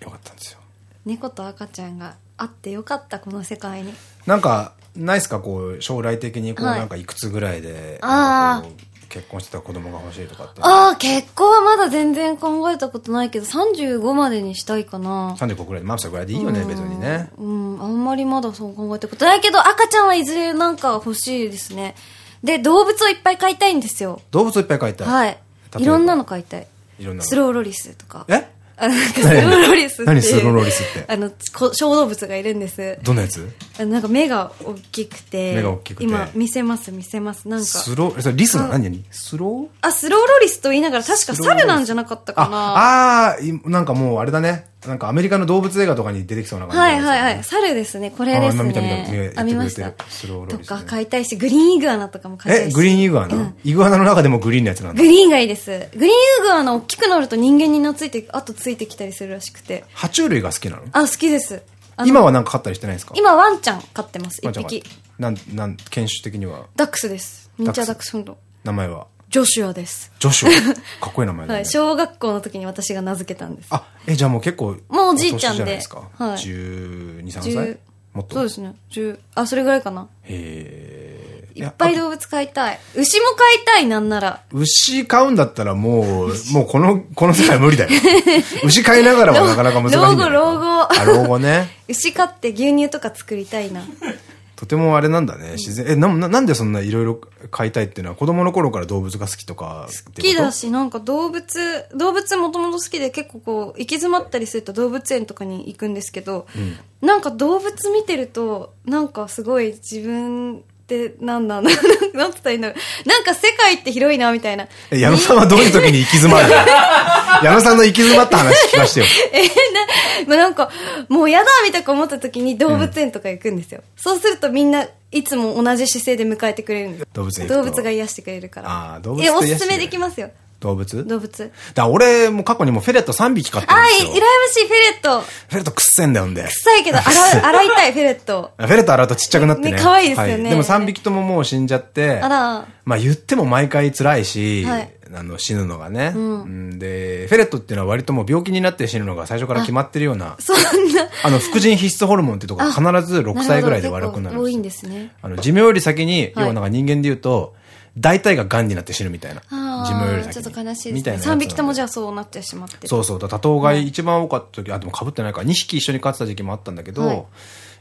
よかったんですよ。猫と赤ちゃんがあってよかった、この世界に。なんか、ないっすか？こう、将来的に、こう、はいなんかいくつぐらいで、あーなんかこう結婚してた子供が欲しいとかって。ああ、結婚はまだ全然考えたことないけど、35までにしたいかな。35ぐらい、まあそれぐらいでいいよね、別にね。うん、あんまりまだそう考えたことないけど、赤ちゃんはいずれなんか欲しいですね。で、動物をいっぱい飼いたいんですよ。動物をいっぱい飼いたい？はい。いろんなの飼いたい。いろんなの？スローロリスとか。え？あなんかスローロリスって。何？スローロリスって？あの、こ小動物がいるんです。どんなやつ？あのなんか目が大きくて。目が大きくて今、見せます、見せます。なんか。スロー、えそれリスの？何何？スロー？あ、スローロリスと言いながら確か猿なんじゃなかったかな。あ、あなんかもうあれだね。なんかアメリカの動物映画とかに出てきそうな感じはいはいはい。猿ですね。これですあ今見た見た見見ましたとか買いたいし、グリーンイグアナとかも買いたいえ、し。グリーンイグアナ、イグアナの中でもグリーンのやつなんだグ。リーンがいいです。グリーンイグアナ大きくなると人間に懐いて、あとついてきたりするらしくて。爬虫類が好きなの？あ、好きです。今はなんか飼ったりしてないんですか？今ワンちゃん飼ってます。一匹。なん、なん、犬種的には、ダックスです。忍者ダックスダックスフンド。名前は？ジョシュアです。ジョシュア。かっこいい名前だね。はい。小学校の時に私が名付けたんです。あ、え、じゃあもう結構、もうおじいちゃんでですか？はい12、3歳？10もっと？そうですね。10、あ、それぐらいかな。へいっぱい動物飼いたい。牛も飼いたい、なんなら。牛飼うんだったらもう、もうこの、この世界無理だよ。牛飼いながらはなかなか難しい。老後老後あ、老後ね。牛飼って牛乳とか作りたいな。とてもあれなんだね。自然。え、な、ななんでそんないろいろ飼いたいっていうのは子供の頃から動物が好きとか好きだし、なんか動物、動物もともと好きで結構こう、行き詰まったりすると動物園とかに行くんですけど、なんか動物見てると、なんかすごい自分ってなんだな、なんて言ったらいいんだろう。なんか世界って広いな、みたいな。え矢野さんはどういう時に行き詰まるの？矢野さんの行き詰まった話聞かせてよ。えな、まあ、なんか、もうやだみたいな思った時に動物園とか行くんですよ。そうするとみんないつも同じ姿勢で迎えてくれるんです動物園動物が癒してくれるから。あー動物え、おすすめできますよ。動物？動物。だ俺も過去にもフェレット3匹飼ってるんですよ。い、羨ましい、フェレット。フェレットくっせんだよんで。臭いけど、洗う、洗いたい、フェレット。フェレット洗うとちっちゃくなってね。ね可愛いですよねはでも3匹とももう死んじゃって。あら。まあ言っても毎回辛いし、はいあの死ぬのがね、うんで、フェレットっていうのは割ともう病気になって死ぬのが最初から決まってるような、そんな。あの、副腎皮質ホルモンってとこ必ず6歳ぐらいで悪くなる多いんんでですね。あの、寿命より先に、はい要はなんか人間で言うと、大体が癌になって死ぬみたいな。あ寿命よりあ、先に。ちょっと悲しい。みたいなやつなん3で匹ともじゃあそうなってしまってる。そうそう。多頭飼い一番多かった時、あ、でも被ってないから、2匹一緒に飼ってた時期もあったんだけど、はい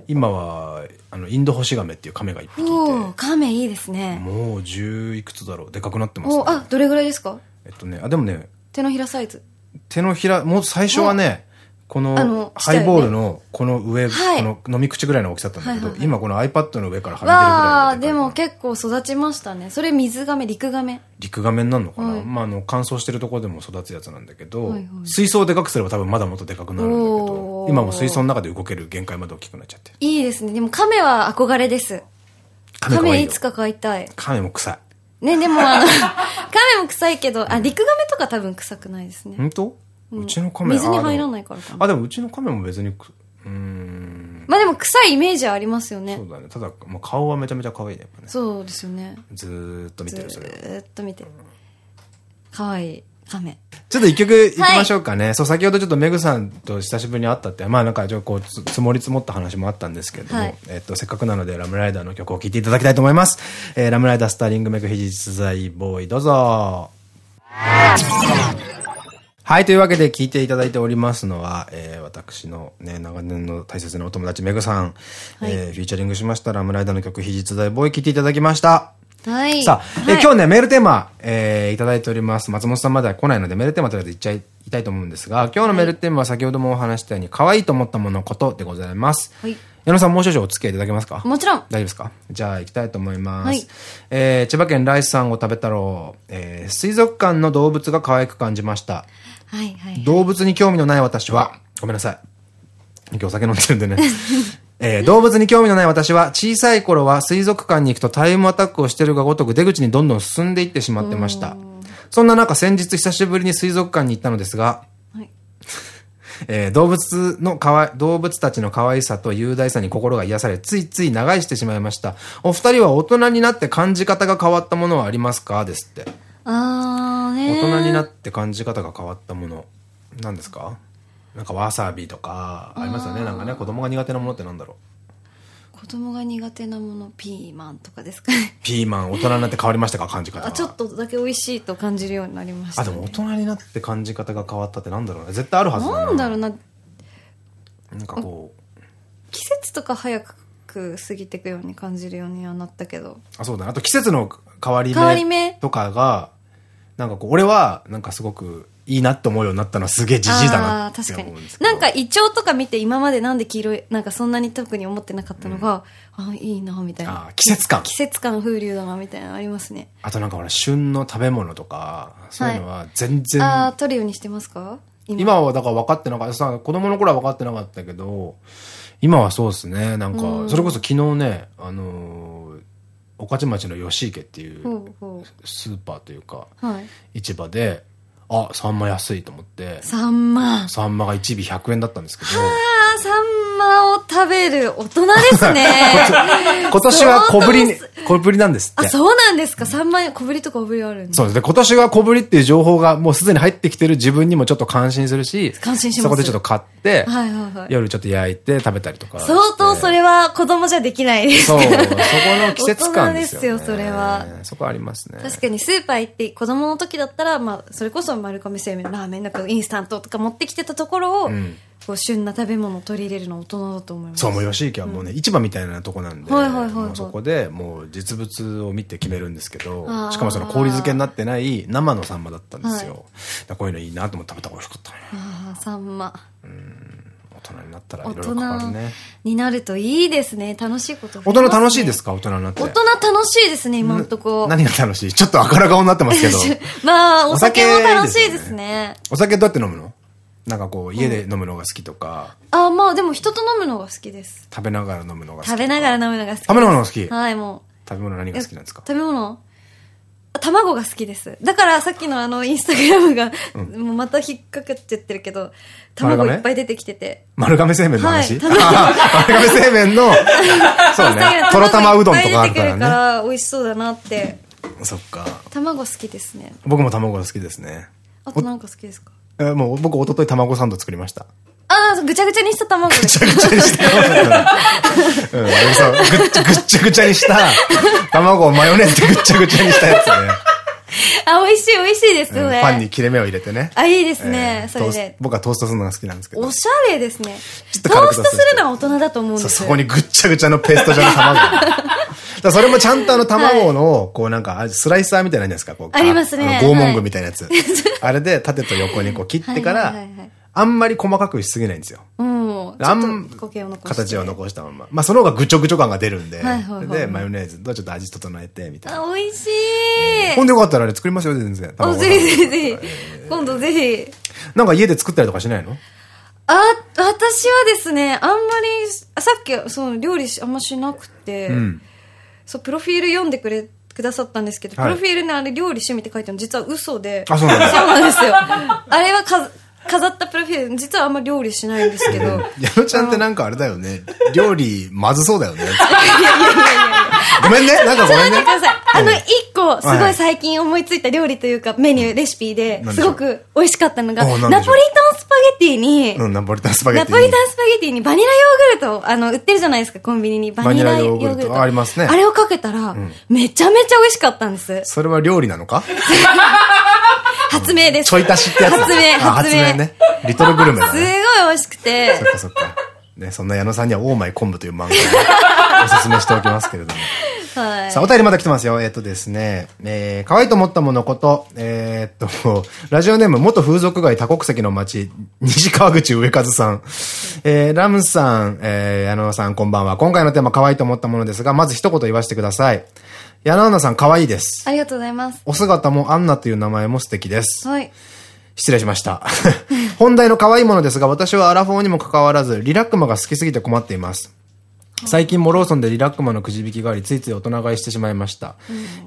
今は、あの、インドホシガメっていうカメが一匹いて、おー、カメいいですね。もう十いくつだろう。でかくなってます。あ、どれぐらいですか？えっとね、あ、でもね、手のひらサイズ。手のひら、もう最初はね、こあのの、ハイボールのこの上、はいこの飲み口ぐらいの大きさだったんだけど、今この iPad の上からはみ出るぐらいわあ、のでも結構育ちましたね。それ水亀、陸亀。陸画面なのかな、はいまあ、あの、乾燥してるところでも育つやつなんだけど、水槽をでかくすれば多分まだもっとでかくなるんだけど今もう水槽の中で動ける限界まで大きくなっちゃって。いいですね。でも亀は憧れです。カメ可愛いよ亀いつか飼いたい。カメも臭い。ね、でもあの、亀も臭いけど、あ、陸亀とか多分臭くないですね。本当、うちのカメ水に入らいないからかな。あ、でもうちのカメも別にく、うーん、まあでも臭いイメージはありますよねそ。うだね。ただ、もう顔はめちゃめちゃ可愛いね、やっぱね。そうですよね。ずーっと見ずてる、それを。ーっと見て。かわいい亀。ちょっと一曲いきましょうかね。そう、先ほどちょっとメグさんと久しぶりに会ったって、まあなんかちょっとこうつ、積もり積もった話もあったんですけれども、はいえっと、せっかくなのでラムライダーの曲を聴いていただきたいと思います。えー、ラムライダースターリングメグヒジ実在ボーイ、どうぞ。はい、というわけで聴いていただいておりますのは、えー、私のね、長年の大切なお友達メグさん、えー、フィーチャリングしましたラムライダーの曲、ヒジ実在ボーイ聴いていただきました。はい。さあ、えはい今日ね、メールテーマ、えーいただいております。松本さんまでは来ないので、メールテーマとりあえず言っちゃいたいと思うんですが、今日のメールテーマは先ほどもお話したように、可愛いと思ったものことでございます。はい矢野さん、もう少々お付き合いいただけますか？もちろん。大丈夫ですか？じゃあ、行きたいと思います。はいえー千葉県ライスさんを食べ太郎、えー水族館の動物が可愛く感じました。はいはい。動物に興味のない私は、ごめんなさい。今日お酒飲んでるんでね。えー動物に興味のない私は、小さい頃は水族館に行くとタイムアタックをしてるがごとく出口にどんどん進んでいってしまってました。そんな中、先日久しぶりに水族館に行ったのですが、はい えー動物のかわい、動物たちの可愛さと雄大さに心が癒され、ついつい長居してしまいました。お二人は大人になって感じ方が変わったものはありますか？ですって。あーね大人になって感じ方が変わったもの何ですか？なんかわさびとかありますよね。なんかね子供が苦手なものってなんだろう？子供が苦手なもの、ピーマンとかですかね。ピーマン。大人になって変わりましたか感じ方ちょっとだけ美味しいと感じるようになりました、ね。あでも大人になって感じ方が変わったってなんだろうね。絶対あるはずだな。なんだろうな、なんかこう。季節とか早く過ぎていくように感じるようにはなったけど。あそうだね。あと季節の変わり目目。とかがなんかこう俺はなんかすごくいいなって思うようになったのはすげえじじいだなってあー確かに思うんです。けど。なんかイチョウとか見て今までなんで黄色い、なんかそんなに特に思ってなかったのが、あいいな、みたいな。季節感。季節感風流だな、みたいなのありますね。あとなんかほら旬の食べ物とかそういうのは全然、ああ、取るようにしてますか？今。はだから分かってなかった。さ、子供の頃は分かってなかったけど、今はそうですね。なんか、それこそ昨日ね、あのー、御徒町の吉池っていほうスーパーというか。市場で、あ、サンマ安いと思って、サンマ。あサンマが1尾100円だったんですけど、あ、サンまを食べる大人ですね。今年は小ぶり小ぶりなんですって。あ、そうなんですか。サンマ、小ぶりとか小ぶりあるんで。そうですね。今年は小ぶりっていう情報がもうすでに入ってきてる自分にもちょっと感心するし、感心しますそこでちょっと買って、はいはいはい。夜ちょっと焼いて食べたりとか。相当それは子供じゃできないです。そう、そこの季節感ですよ、ね。大人ですよそれは。そこありますね。確かにスーパー行って子供の時だったら、まあ、それこそ丸亀製麺、ラーメン、なんかインスタントとか持ってきてたところを、んこう旬な食べ物を取り入れるの大人だと思います。そう、もう吉池はもうね、市場みたいなとこなんで、そこでもう実物を見て決めるんですけどしかもその氷漬けになってない生のサンマだったんですよ。こういうのいいなと思って食べたら美味しかったね。ああ、サンマ。大人になったらい大ろいろ変わる人ね。になるといいですね。楽しいこと、大人楽しいですか？大人になって。大人楽しいですね、今んとこ。何が楽しい？ちょっとあから顔になってますけど。まあ、お酒も楽しいですね。お酒どうやって飲むの？なんかこう、家で飲むのが好きとか、あまあ、でも人と飲むのが好きです。食べながら飲むのが好き。食べながら飲むのが好き。食べながら好き？はい、もう。食べ物何が好きなんですか？食べ物？あ卵が好きです。だからさっきのあのインスタグラムが、もうまた引っかかっちゃってるけど、卵いっぱい出てきてて。丸亀製麺の話、はい 丸亀製麺の、そうね、とろ玉うどんとかあるからいっぱい出てくるかね。ら美味しそうだなって。そっか。卵好きですね。僕も卵が好きですね。あとなんか好きですか？えもう僕一昨日卵サンド作りました。ああ、ぐちゃぐちゃにした卵です。ぐちゃぐちゃにした。うん、そうぐっちゃぐっちゃぐちゃにした、卵をマヨネーズでぐっちゃぐちゃにしたやつね。あ、美味しい美味しいですね。パンに切れ目を入れてね。あ、いいですえね。それで。僕はトーストするのが好きなんですけど。おしゃれですね。トーストするのは大人だと思うんですそこにぐっちゃぐちゃのペースト状の卵。だそれもちゃんとあの卵の、こうなんか、あスライサーみたいなんじゃないですか、こう。ありますね拷問具みたいなやつ。あれで縦と横にこう切ってからあんまり細かくしすぎないんですよ。うん。ちあん形を残したまま。まあその方がぐちょぐちょ感が出るんで、でマヨネーズとちょっと味整えて、みたいな。あ、美味しい。ほんでよかったらあれ作りますよ、全然。ぜひぜひぜひ。今度ぜひ。なんか家で作ったりとかしないの？あ、私はですね、あんまり、あさっき、そう、料理しあんましなくて、うん。そう、プロフィール読んでくれ、くださったんですけど、はいプロフィールにあれ料理趣味って書いてあるの実は嘘で。あそうなんです そうなんですよ。あれはか飾ったプロフィール、実はあんま料理しないんですけど。矢野ちゃんってなんかあれだよね。料理まずそうだよね。ごめんね。なんかごめんね待ってく。ださい。あの、一個、すごはいい最近思いついた料理というか、メニュー、レシピで、すごく美味しかったのが、ナポリタンスパゲティに、うん、ナポリタンスパゲナティに。ポリタンスパゲティにバニラヨーグルト、あの、売ってるじゃないですか、コンビニに。バニラヨーグルト。バニラヨーグルトありますねあれをかけたら、めちゃめちゃ美味しかったんです。それは料理なのか？発明です。ちょい足しってやつ発明、あ発明。発明ね。リトルグルメだすごいね。美味しくてそっ。かそっか。ね、そんな矢野さんにはオーマイ昆布という漫画を おすすめしておきますけれども。はい。さあ、お便りまだ来てますよ。えっとですね、えー、可愛いと思ったものこと、えーっと、ラジオネーム、元風俗街多国籍の町、西川口上和さん。えー、ラムさん、えー、矢野さん、こんばんは。今回のテーマ、可愛いと思ったものですが、まず一言言わせてください。矢野アンナさん、可愛いです。ありがとうございます。お姿もアンナという名前も素敵です。はい。失礼しました。本題の可愛いものですが、私はアラフォーにもかかわらず、リラックマが好きすぎて困っています。最近もローソンでリラックマのくじ引きがあり、ついつい大人買いしてしまいました。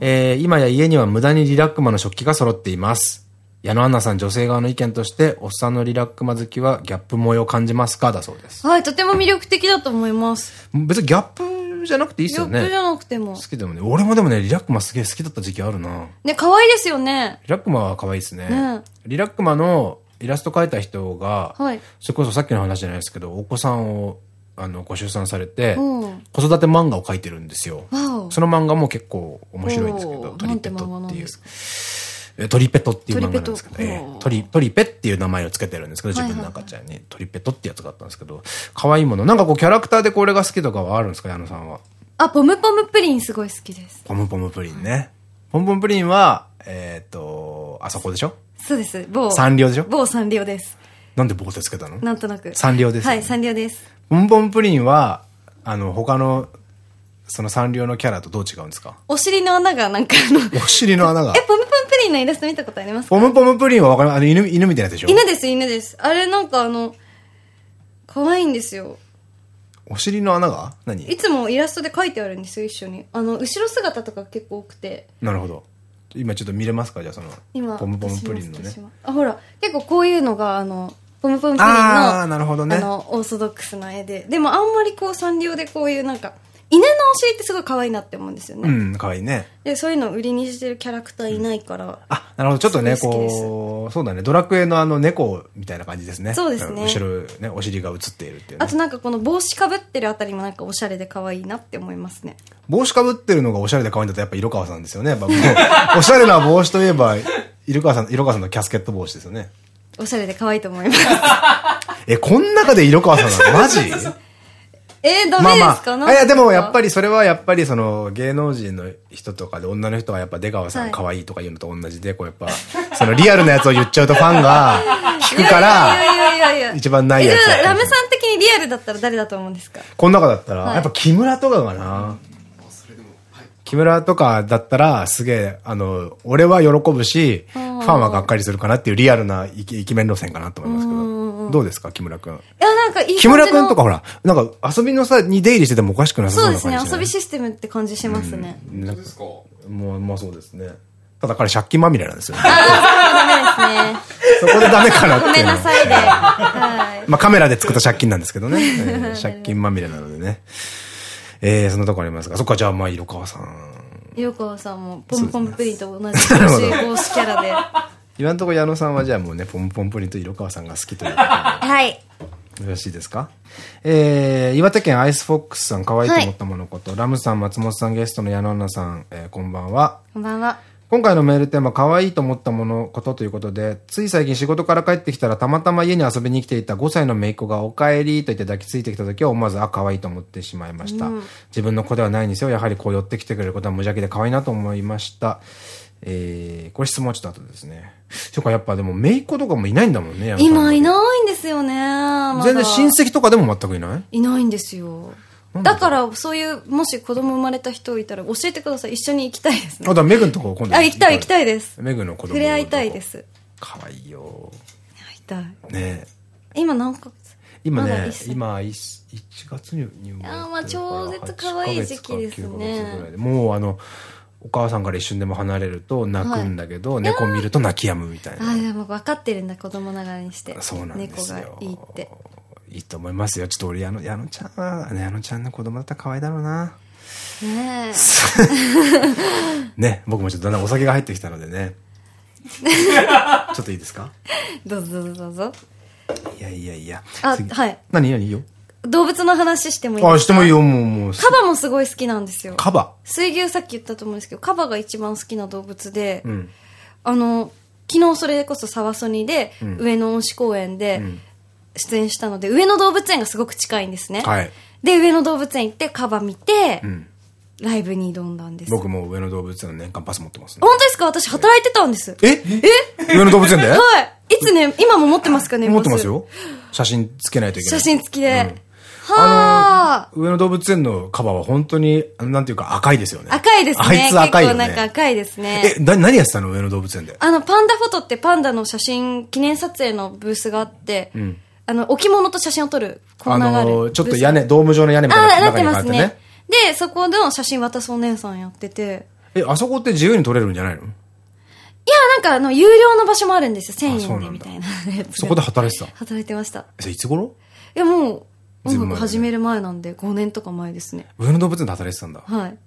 えー今や家には無駄にリラックマの食器が揃っています。矢野アンナさん女性側の意見として、おっさんのリラックマ好きはギャップ萌えを感じますか？だそうです。はい、とても魅力的だと思います。別にギャップじゃなくていいですよね。ギャップじゃなくても好。きでもね。俺もでもね、リラックマすげえ好きだった時期あるな。ね、可愛いですよね。リラックマは可愛いですね。ねリラックマのイラスト描いた人が、はいそれこそさっきの話じゃないですけど、お子さんをあのご出産されて、うん子育て漫画を描いてるんですよ。その漫画も結構面白いんですけど、トリペトなんっていうトリペトっていう漫画なんですけど、トリペトええトリ、トリペっていう名前をつけてるんですけど、自分の赤ちゃんに。トリペトってやつがあったんですけど、可愛いもの。なんかこうキャラクターでこれが好きとかはあるんですか、矢野さんは？あ、ポムポムプリンすごい好きです。ポムポムプリンね。ポムポムプリンは、えっ、と、あそこでしょ？そうです。某。サンリオでしょ？某サンリオです。なんで棒手つけたの？なんとなく。サンリオですよねはい、サンリオです。ポンポンプリンは、あの、他の、そのサンリオのキャラとどう違うんですか？お尻の穴がなんかあの、お尻の穴が？え、。ポムポムプリンのイラスト見たことあります？かポムポムプリンはわかりますあの、犬、犬みたいなやつでしょ？犬です、犬です。あれなんかあの、可愛いんですよ。お尻の穴が？何？いつもイラストで描いてあるんですよ、一緒に。あの、後ろ姿とか結構多くて。なるほど。今ちょっと見れますか？じゃあその、今、ポムポムプリンのねあ、ほら、結構こういうのが、あの、ポムポムプリンの、あーなるほどねあの、オーソドックスな絵で。でもあんまりこうサンリオでこういうなんか、犬のお尻ってすごい可愛いなって思うんですよね。うん、かわいいね。で、そういうのを売りにしてるキャラクターいないから。あ、なるほど。ちょっとね、こう、そうだね。ドラクエのあの猫みたいな感じですね。そうですねん後ろね、お尻が映っているっていうねあとなんかこの帽子かぶってるあたりもなんかおしゃれで可愛いなって思いますね。帽子かぶってるのがおしゃれで可愛いんだとやっぱ色川さんですよね。やっぱもう、おしゃれな帽子といえば、色川さん、色川さんのキャスケット帽子ですよね。おしゃれで可愛いと思います。え、こん中で色川さんなの？マジ？えー、ダメですか、まあまあ、いやでもやっぱり。りそれはやっぱりその芸能人の人とかで女の人はやっぱ出川さはいん可愛いとか言うのと同じで、こうやっぱ、そのリアルなやつを言っちゃうとファンが引くかいら。一番ないやつラムさん的にリアルだったら誰だと思うんですかこの中だったら、はいやっぱ木村とかかな。木村とかだったら、すげえ、あの、俺は喜ぶし、ファンはがっかりするかなっていうリアルなイケイケメン路線かなと思いますけど。どうですか、木村くん。いや、なんかいい木村くんとかほら、なんか遊びのさ、に出入りしててもおかしくなさそうなそうですね。遊びシステムって感じしますね。なんかですかもう、まあそうですね。ただ彼借金まみれなんですよね。ダメですね。そこでダメかなってごめんのなさいで。はい。まあカメラで作った借金なんですけどね。えー借金まみれなのでね。えー、そんなとこありますが。そっか、じゃあまあ、色川さん。色川さんもポンポンプリンと同じなるほど帽子帽子キャラで。今のところ矢野さんはじゃあもうね、ポンポンプリンと色川さんが好きということ はい。でよろしいですか？えー、岩手県アイスフォックスさん、可愛いと思ったものこと、ラムさん、松本さん、ゲストの矢野アンナさん、えー、こんばんは。こんばんは。今回のメールテーマ、可愛いと思ったもの、ことということで、つい最近仕事から帰ってきたら、たまたま家に遊びに来ていた5歳の姪っ子が、お帰りと言って抱きついてきた時は、思わず、あ、可愛いと思ってしまいました。自分の子ではないんですよ。やはりこう寄ってきてくれることは無邪気で可愛いなと思いました。えー、これ質問はちょっと後ですね。そっか、やっぱでも、姪っ子とかもいないんだもんね、今いないんですよね。まだ全然親戚とかでも全くいないいないんですよ。だから、そういう、もし子供生まれた人いたら教えてください。一緒に行きたいですね。あ、だメグのとこ今度あ、行きたい行きたいです。メグの子供触れ合いたいで。す。可愛いよ。会いたい。ねえ今何ヶ月？今ね今、1月に入門あーまあ超絶可愛い時期ですね8ヶ月か9ヶ月ぐらいでもうあの、お母さんから一瞬でも離れると泣くんだけど、猫見ると泣き止むみたいな。あ、でも分かってるんだ、子供ながらにして。そうなんですよ。猫がいいって。いいと思いますよ。ちょっと俺、矢野、矢野ちゃんは、ね、矢野ちゃんの子供だったら可愛いだろうな。ねえ。ね、僕もちょっとだんだんお酒が入ってきたのでね。ちょっといいですか？どうぞどうぞどうぞ。いやいやいや。あ次はい。何何？いいよ。動物の話してもいいあ、してもいいよ、もう、もう。カバもすごい好きなんですよ。カバ？水牛さっき言ったと思うんですけど、カバが一番好きな動物で、うん。あの、昨日それこそサワソニで、上野恩賜公園で出演したので、上野動物園がすごく近いんですね。はい。で、上野動物園行って、カバ見て、んライブに挑んだんです。僕も上野動物園の年間パス持ってますね。本当ですか？私働いてたんです。え？え？上野動物園で？はい。いつね、今も持ってますかね持ってます。よ。写真つけないといけない。写真付きで。はあ。上野動物園のカバーは本当に、なんていうか赤いですよね。赤いですね。あいつ赤いよ結構なんかね。赤いですね。え、な、何やってたの？上野動物園で。あの、パンダフォトってパンダの写真、記念撮影のブースがあって、あの、置物と写真を撮るコーーがある。の、ちょっと屋根、ドーム状の屋根みたいああ、ななってますねね。。で、そこの写真渡すお姉さんやってて、え、あそこって自由に撮れるんじゃないの？いや、なんかあの、有料の場所もあるんですよ。1000そうなんだ円でみたいなやつが。そこで働いてた？働いてました。え、いつ頃？いや、もう、音楽始める前なんで、5年とか前ですね。上野動物園で働いてたんだ。はい。なんか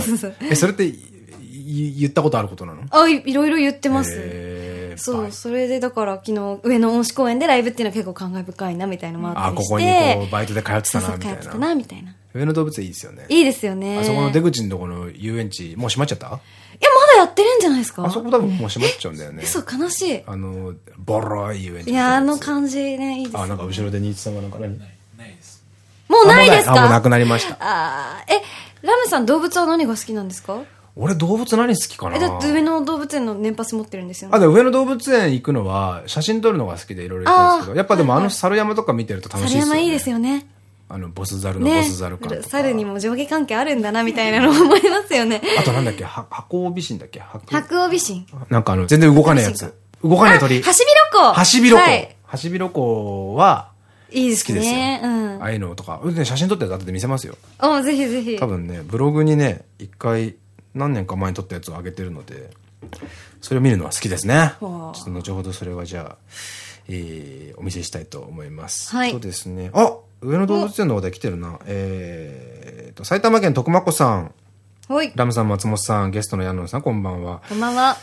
そうそうえ、それって、いい言ったことあることなの？あ、いいろいろ言ってます。そう、それでだから昨日、上野恩賜公園でライブっていうのは結構感慨深いな、みたいなのもあったあ、りして。ここにこう、バイトで通ってたな、そうそう、みたいな。帰ってたな、みたいな。上野動物園いいですよね。いいですよね。あそこの出いや、口のところの遊園地、もう閉まっちゃった？まだやってるんじゃないですかあそこ多分もう閉まっちゃうんだよね。嘘、悲しい。あの、ボロい遊園地。いや、あの感じね、いいですあ、ね。なんか後ろで新津さんがなんか何？もうないですか？あもうなくなりました。あーえ、ラムさん動物は何が好きなんですか？俺動物何好きかな？え、だって上野動物園の年パス持ってるんですよね。あ、でも上野動物園行くのは、写真撮るのが好きでいろいろ行くんですけど、やっぱでもあの猿山とか見てると楽しいですよね。猿山いいですよね。あの、ボス猿のボねス猿感とか。猿にも上下関係あるんだな、みたいなの思いますよね。あとなんだっけ、は箱尾美神だっけ？箱白帯美神。なんかあの、全然動かないやつ。動かない鳥。ハシビロコウハシビロコウはい。ハシビロコウは、いいです好きですよ。ね。うん。ああいうのとか。写真撮って後で見せますよ。おぜひぜひ。多分ね、ブログにね、一回、何年か前に撮ったやつを上げてるので、それを見るのは好きですね。ちょっと後ほどそれはじゃあ、えーお見せしたいと思います。はいそうですね。あ上野動物園の話題来てるな。えーと、埼玉県徳間子さん、ほい。ラムさん、松本さん、ゲストのヤンノンさん、こんばんは。こんばんは。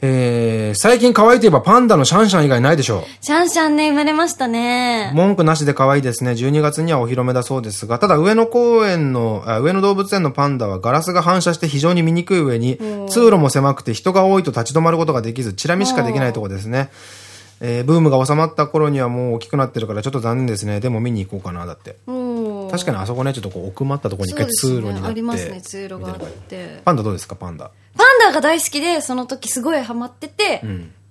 えー、最近可愛いといえばパンダのシャンシャン以外ないでしょう。シャンシャンね、生まれましたね。文句なしで可愛いですね。12月にはお披露目だそうですが、ただ上野公園の、あ上野動物園のパンダはガラスが反射して非常に見にくい上に、通路も狭くて人が多いと立ち止まることができず、チラ見しかできないところですね。えーブームが収まった頃にはもう大きくなってるからちょっと残念ですね。でも見に行こうかな、だって。うん。確かにあそこね、ちょっとこう奥まったところに一回通路になって。ありますね、通路があって。パンダどうですか、パンダ。パンダが大好きで、その時すごいハマってて、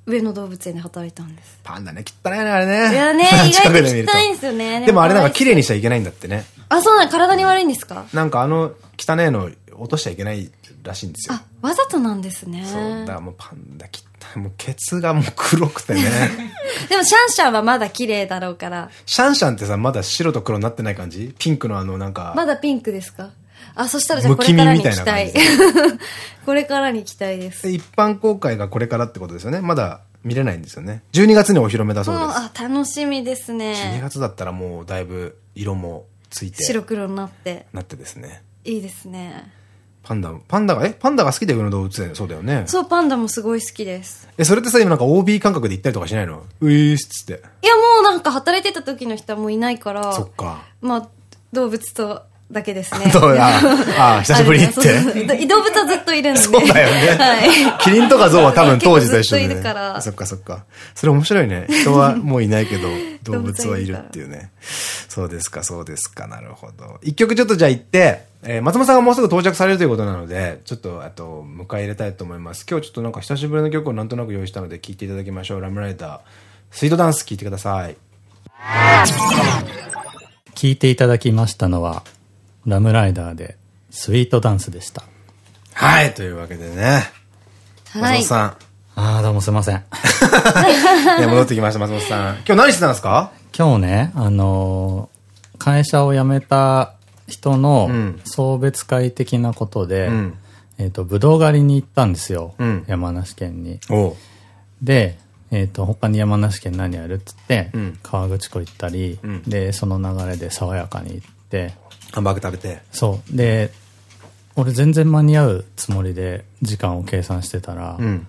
上野動物園で働いたんです。パンダね、汚いね、あれね。いやね、意近外と汚いんですよね。でもあれなんか綺麗に。にしちゃいけないんだってね。あ、そうなん、体に悪いんですか？なんかあの汚いの落としちゃいけないらしいんですよ。あ、わざとなんですね。そう。だからもうパンダ汚い。もうケツがもう黒くてね。でもシャンシャンはまだ綺麗だろうから。シャンシャンってさ、まだ白と黒になってない感じ？ピンクのあのなんか。まだピンクですか？あ、そしたらじゃあこれからに期待。これからに期待です。で一般公開がこれからってことですよね。まだ見れないんですよね。12月にお披露目だそうです。あ、楽しみです12ね。月だったらもうだいぶ色もついて。白黒になって。なってですね。いいですね。パンダ、パンダが、えパンダが好きで上野動物園そうだよね。そう、パンダもすごい好きです。え、それってさ、今なんか OB 感覚で行ったりとかしないの？ういーっつって。いや、もうなんか働いてた時の人はもういないから。そっか。まあ、動物とだけですね。どうやああ、久しぶりって。動物はずっといるんで。そうだよね。はい。キリンとかゾウは多分当時と一緒で、ね。結構ずっといるからそっかそっか。それ面白いね。人はもういないけど、動物はいるっていうね。そうですか、そうですか。なるほど。一曲ちょっとじゃあ行って、えー松本さんがもうすぐ到着されるということなので、ちょっと、あと、迎え入れたいと思います。今日ちょっとなんか久しぶりの曲をなんとなく用意したので聴いていただきましょう。ラムライダー、スイートダンス聴いてください。聞いていただきましたのは、ラムライダーで、スイートダンスでした。はい、というわけでね。松はい本。さん。ああ、どうもすいません。いや戻ってきました、松本さん。今日何してたんですか？今日ね、あのー会社を辞めた人のうん送別会的なことで、うんえっと、ぶどう狩りに行ったんですよ。うん山梨県に。で、えっ、と、他に山梨県何やるっつって、うん川口湖行ったり、うんで、その流れで爽やかに行って、ハンバーグ食べて。そう。で、俺全然間に合うつもりで時間を計算してたら、うん。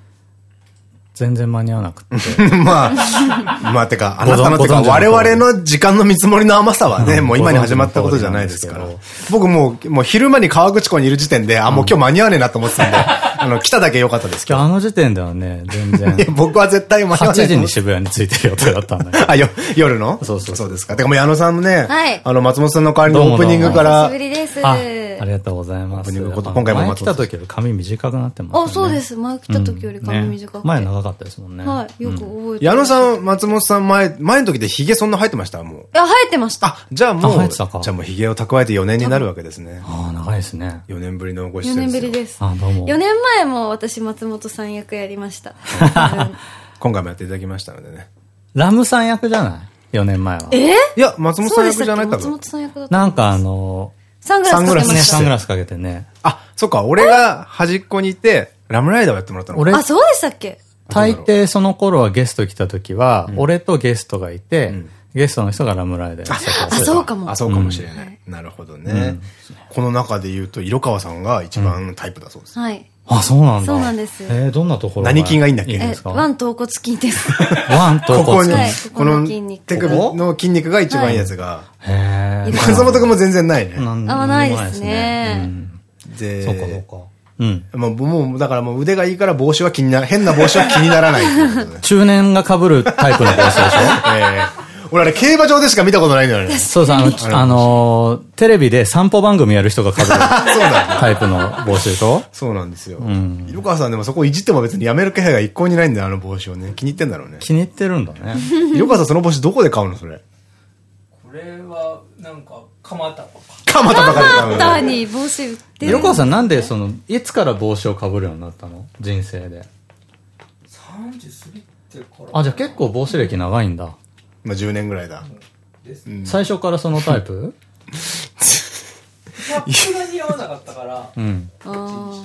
全然間に合わなくって。まあ、まあ、てか、あなたのてか、我々の時間の見積もりの甘さはね、うんもう今に始まったことじゃないですから。僕もう、もう昼間に川口湖にいる時点で、あ、もう今日間に合わねえなと思ってたんで、あの、来ただけ良かったですけど。今日あの時点ではね、全然 いや、、僕は絶対間に合わない8時に渋谷に着いてる予定だったんだけど。あ、よ、夜の？そうそうそうですか。てかもう矢野さんもね、はいあの、松本さんの代わりにどうもオープニングか久らしぶ、りです。あ、ありがとうございます。オープニングこと今回も前松本来た時より髪短くなってますね。あ、そうです。前来た時より髪短く前長かったですもんね。はい。よく覚えて矢野さん。ん、松本さん前、前の時でヒゲそんな生えてました？もう。あ、生えてました。あ、じゃあもう、あ生えてたかじゃあもうヒゲを蓄えて4年になるわけですね。ああ、長いですね。4年ぶりのご出4演年ぶりです。あ、どうも。4年前も私松本さん役やりました。今回もやっていただきましたのでね。ラムさん役じゃない ?4 年前は。え？いや、松本さん役じゃない多分。っけ？松本さん役だった。なんかあのサングラスかけまー、ね、サングラスかけてね。あ、そっか、俺が端っこにいて、ラムライダーをやってもらったの。俺、あ、そうでしたっけ？大抵その頃はゲスト来た時は、俺とゲストがいて、ゲストの人がラムライダーやってたあ、そうかも。あ、そうかもしれない。なるほどね。この中で言うと、色川さんが一番タイプだそうです。はい。あ、そうなんだ。そうなんですえー、どんなところ何筋がいいんだっけ？ワン頭骨筋です。ワンとここにはい、このここの筋肉手首の筋肉が一番いいやつが。へえ。松本君も全然ないね。あないですねうんで、そうか、そうか。うん。もう、もう、だからもう腕がいいから帽子は気にな、変な帽子は気にならない。中年が被るタイプの帽子でしょ？ええ俺あれ競馬場でしか見たことないんだよね。そうそう、あの、あのー、テレビで散歩番組やる人が被る そうだ。タイプの帽子でしょ？そうなんですよ。ん色川さんでもそこいじっても別にやめる気配が一向にないんだよ、あの帽子をね。気に入ってんだろうね。気に入ってるんだね。色川さんその帽子どこで買うのそれ？これは、なんか、蒲田とか。蒲田とかで買うの？ターに帽子売ってる。色川さんなんでその、いつから帽子を被るようになったの？人生で。30過ぎてから。あ、じゃあ結構帽子歴長いんだ。まあ10年ぐらいだ。最初からそのタイプ？がさすがに合わなかったから、うん。あ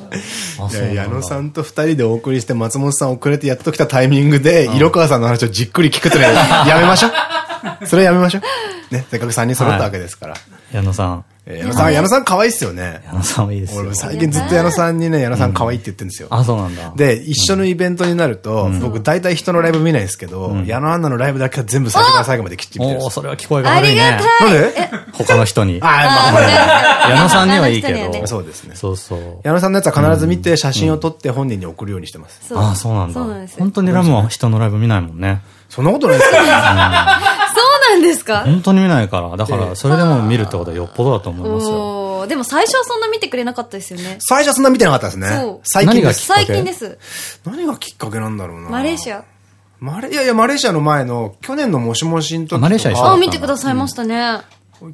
ーあ、いや、矢野さんと二人でお送りして、松本さん遅れてやっと来たタイミングで、色川さんの話をじっくり聞くってのはやめましょう。それやめましょう。ね、せっかく三人揃ったわけですから。矢野さん。えー矢野さん、矢野さん可愛いっすよね。矢野さんはいいですよ俺。最近ずっと矢野さんにね、矢野さん可愛いって言ってるんですよ。あ、そうなんだ。で、一緒のイベントになると、僕大体人のライブ見ないんですけど、矢野アンナのライブだけは全部最初から最後まできっちり見てるんおそれは聞こえが悪いね。なんで？他の人に。あー、まあ、これ矢野さんにはいいけど。そうですね。そうそう。矢野さんのやつは必ず見て、写真を撮って本人に送るようにしてます。ああ、そうなんだ。そうなんですよ本当にラムは人のライブ見ないもんね。そんなことないですか ら。そうなんですか？本当に見ないから。だかええら、それでも見るってことはよっぽどだと思いますよ。でも最初はそんな見てくれなかったですよね。最初はそんな見てなかったですね最近です。最近です。何がきっかけなんだろうな。マレーシア。マレ、いやいや、マレーシアの前の、去年のもしもしの時とマレーシア一緒あ、だ見てくださいましたね。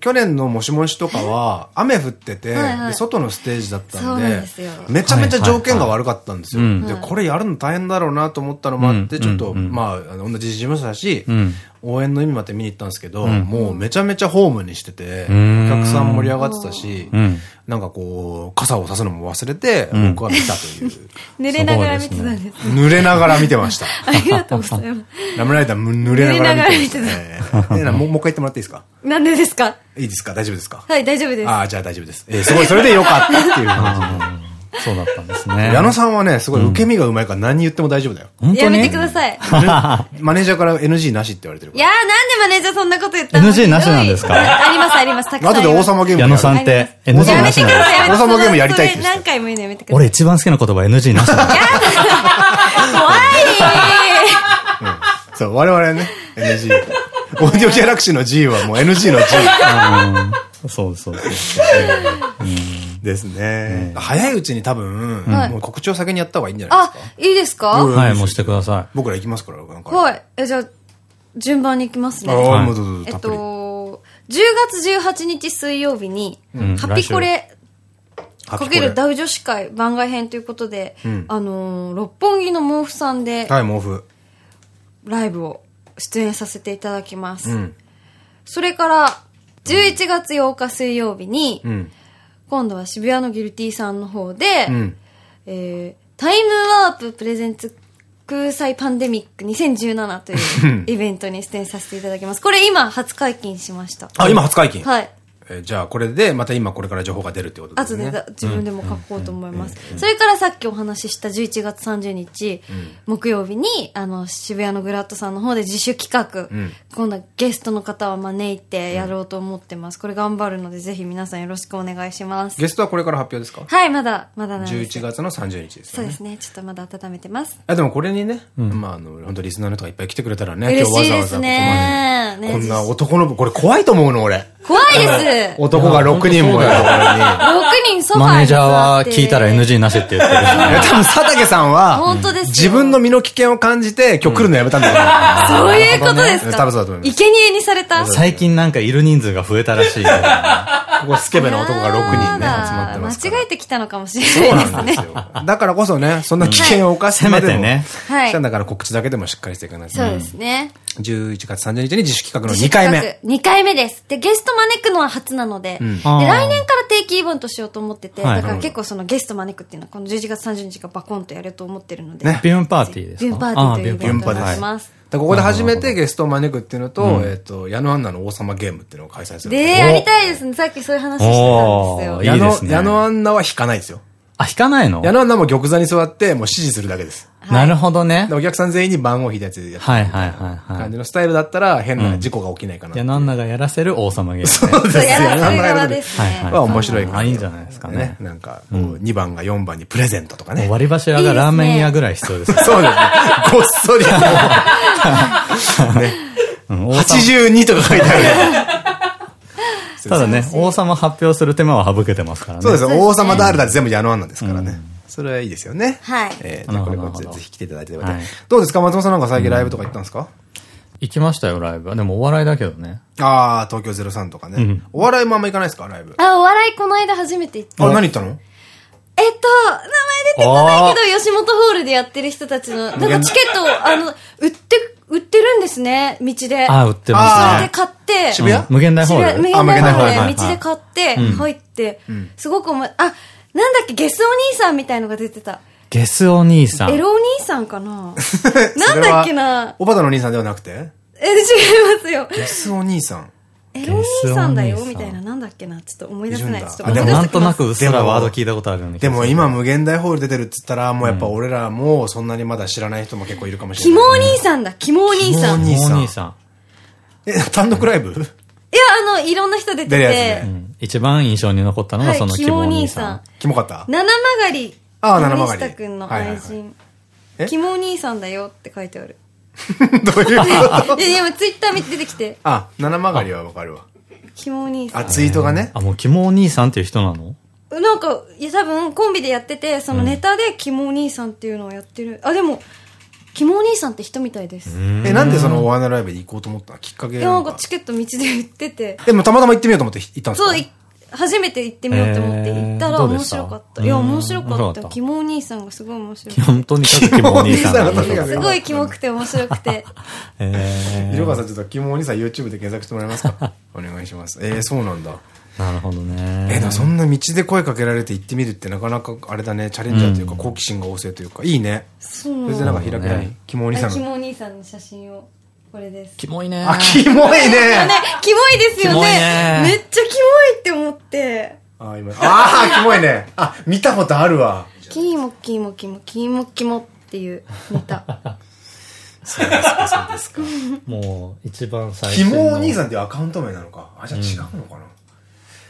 去年のもしもしとかは、雨降ってて、はいはいで外のステージだったそんでめちゃめちゃ条件が悪かったんですよ。で、これやるの大変だろうなと思ったのもあって、うんちょっと、まあ、同じ事務所だしうん、応援の意味もあって見に行ったんですけど、もうめちゃめちゃホームにしてて、おん客さん盛り上がってたしうん、なんかこう、傘を差すのも忘れて、ん僕は見たという。濡れながら見てたんです。濡れながら見てました。ありがとうございます。ラムライダーむ濡れながら見てました。濡えええなもうもう一回言ってもらっていいですか？なんでですか？いいですか？大丈夫ですか？はい、大丈夫です。ああ、じゃあ大丈夫です。えーすごい、それでよかったっていう感そうだったんですじ。ね。矢野さんはね、すごい受け身がうまいから何言っても大丈夫だよ。やめてください。マネージャーから NG なしって言われてるかいやー、なんでマネージャーそんなこと言ったの？NG なしなんですか？あります、あります。たくさら。ん。後で王様ゲーム矢野さんって NG なし。王様ゲームやりたいって何回も言うのやめてください。俺一番好きな言葉 NG なしだ。怖い そう、我々はね、NG。オーディオギャラクシーの G はもう NG の G うんそうそうそう。ですね。早いうちに多分、はいもう告知を先にやった方がいいんじゃないですあか。、いいですか？うんはい、もうしてくださ僕ら行きますから、なんか。はい。え、じゃあ、順番に行きますね。ああ、もうどうぞどうぞ、えっ。と、10月18日水曜日に、んハピコレかけるダウ女子会番外編ということで、んあのー、六本木の毛布さんではい、毛布。ライブを出演させていただきます。うん。それから、11月8日水曜日に、うん。今度は渋谷のギルティさんの方で、うん。えー、タイムワーププレゼンツ空彩パンデミック2017という イベントに出演させていただきます。これ今初解禁しました。あ、今初解禁。はい。えーじゃあ、これで、また今これから情報が出るってことですね。後でだ自分でも書こうと思います。それからさっきお話しした11月30日、木曜日に、あの、渋谷のグラッドさんの方で自主企画、ん今度はゲストの方を招いてやろうと思ってます。これ頑張るので、ぜひ皆さんよろしくお願いします。ゲストはこれから発表ですか？はい、まだ、まだなんです。11月の30日ですよね。そうですね。ちょっとまだ温めてます。あでもこれにね、まあ、あの、本当リスナーの人がいっぱい来てくれたらね、嬉しい今日わですざわざここまね。で。ねこんな男の子、これ怖いと思うの、俺。怖いです。男が6人もいるところに。6人ソフマネージャーは聞いたら NG なしって言ってる。多分佐竹さんは、本当ですよ自分の身の危険を感じて、今日来るのやめたんだよ。そういうことですか？多分そうだと思います。生贄にされた？最近なんかいる人数が増えたらしい。ここスケベな男が6人ね、集まってますから。間違えてきたのかもしれないですね。なんですよ。だからこそね、そんな危険を冒してまでも、せめてねはいしたんだから告知だけでもしっかりしていかないと。そうですね。11月30日に自主企画の2回目。。2回目です。で、ゲスト招くのは初なので、でん。あー。来年から定期イベントしようと思ってて、はい。だから結構そのゲスト招くっていうのは、この11月30日がバコンとやると思ってるので、ね。ビューンパーティーですか？ビュンパーティーというイベントをビュンパですやってます。ここで初めてゲストを招くっていうのと、えっと、矢野アンナの王様ゲームっていうのを開催する。で、やりたいですね。さっきそういう話してたんですよ。矢野アンナは引かないですよ。あ、引かないの？矢野アンナも玉座に座って、もう指示するだけです。なるほどねで。お客さん全員に番号引いたやつでやってはいはいはいはい。感じのスタイルだったら変な事故が起きないかないう。矢野アンナがやらせる王様ゲームね。そうですそう、やらせる矢野アンナがや側るですね。はいはいは面白いからあ、いいんじゃないですかね。なんか、こう、2番が4番にプレゼントとかね。割り柱がラーメン屋ぐらい必要ですね。そうですね。ごっそり。うん王様82とか書いてある。ただね、王様発表する手間は省けてますからね。そうですよ。王様誰だって全部矢野アンナですからね。それはいいですよね。はいえーじゃあこれからなるほどぜひ来ていただいて。どはいうですか？松本さんなんか最近ライブとか行ったんですか？行きましたよ、ライブ。でもお笑いだけどね。ああ、東京03とかね。お笑いもあんま行かないですか？ライブ。あ、お笑いこの間初めて行って。あ、何行ったの？えっと、名前出てこないけど、吉本ホールでやってる人たちの、なんかチケットを、あの、売って、売ってるんですね、道で。ああ、売ってそますね。れで買って、渋谷？うん。無限大ホール。無限あ無限大ホール。で道で買って、うん。入って、すごくおも、あ、なんだっけ、ゲスお兄さんみたいのが出てた。ゲスお兄さん。エロお兄さんかな？なんだっけな。おばたのお兄さんではなくて？え、違いますよ。ゲスお兄さん。エロお兄さんだよ、みたいな、なんだっけな、ちょっと思い出せない。ちょっとあでもなんとなくうっすらワード聞いたことあるよね。でも今無限大ホール出てるっつったら、もうやっぱ俺らもそんなにまだ知らない人も結構いるかもしれない。キモお兄さんだ、キモお兄さん。いキモお兄さん。え、単独ライブ？や、あの、いろんな人出てて一番印象に残ったのがはいそのキモお兄さん。キモかった七曲り。ああ七曲り森下くんの愛人え。キモお兄さんだよって書いてある。どういうこと？いや、でもツイッター見て出てきて、あ、七曲りはわかるわ。キモお兄さあ、ん。ツイートがね。あ、もうキモお兄さんっていう人なの？なんか、いや、多分コンビでやってて、そのネタでキモお兄さんっていうのをやってる。あ、でも、キモお兄さんって人みたいです。いえ、なんでそのお花ライブに行こうと思ったの？きっかけや、なんかチケット道で売ってて、でもたまたま行ってみようと思って行ったんですか？そう、い初めて行ってみようと思ってえー行ったら面白かった。いや、面白かった。うん面白かったキモお兄さんがすごい面白い。本当にかくキモお兄さんが すごいキモくて面白くて。え色川さんちょっとキモお兄さん YouTube で検索してもらえますか？お願いします。えー、そうなんだ。ー、なるほどね。えー、でもそんな道で声かけられて行ってみるってなかなかあれだね、チャレンジャーというか好奇心が旺盛というか、いいね。そうそれでなんか開けないねキモお兄さんが。あキモお兄さんの写真を。これです。キモいね。あ、キモいねね、キモいですよねねめっちゃキモいって思って。あ、今。あー、キモいね。あ、見たことあるわ。キモキモキモキモキモっていうネタ。そうですか、そうですか。もう、一番最キ初の。モお兄さんっていうアカウント名なのか。あ、じゃあ違うのかな。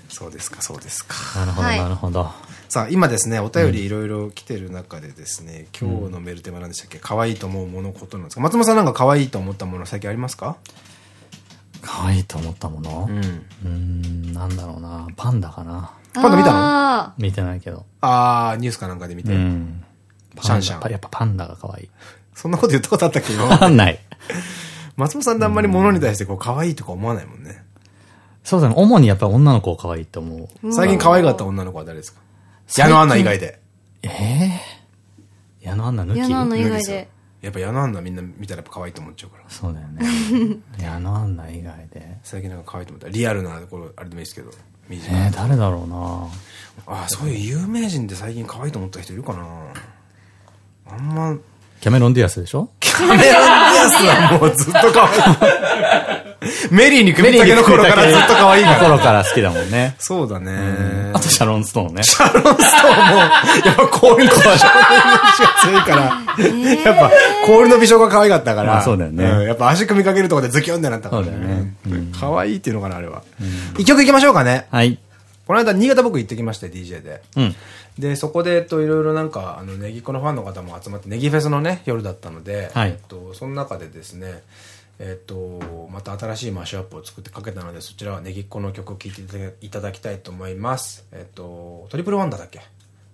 そうですか、そうですか。なるほど、はいなるほど。さあ、今ですね、お便りいろいろ来てる中でですね、今日のメールテーマなんでしたっけ？可愛いと思うものことなんですか松本さんなんか可愛いと思ったもの最近ありますか？可愛いと思ったもの？うん。うーん、なんだろうな。パンダかな。パンダ見たの？あ見てないけど。あー、ニュースかなんかで見て。うん。シャンシャンパやっぱパンダが可愛い。そんなこと言ったことあったっけ？わかでんない。松本さんってあんまり物に対してこう可愛いとか思わないもんね。そうだね。主にやっぱり女の子を可愛いと思う。最近可愛かった女の子は誰ですか？矢野アンナ以外で。ええ矢野アンナ抜ー。きいや、なの以無理ですよ外で。やっぱ矢野アンナみんな見たらやっぱ可愛いと思っちゃうから。そうだよね。矢野アンナ以外で。最近なんか可愛いと思ったらリアルなこれあれでもいいですけど。えー、な誰だろうなあー、そういう有名人で最近可愛いと思った人いるかなあんま、キャメロン・ディアスでしょ？キャメロン・ディアスはもうずっと可愛い。メリーに組み立ての頃からずっと可愛いから。頃から好きだもんね。そうだね。あとシャロン・ストーンね。シャロン・ストーンも、やっぱ氷の美少年が強いから、やっぱ氷の美少が可愛かったから。まあそうだよねんやっぱ足組みかけるとこでズキュンってなったからそうだよねうん可愛いっていうのかな、あれは。一曲いきましょうかね。はい。この間、新潟僕行ってきまして、DJ で。うん。で、そこで、えっと、いろいろなんか、あの、ネギっ子のファンの方も集まって、ネギフェスのね、夜だったので、はいえっと、その中でですね、えっと、また新しいマッシュアップを作ってかけたので、そちらはネギっ子の曲を聴いていただきたいと思います。えっと、トリプルワンダーだっけ？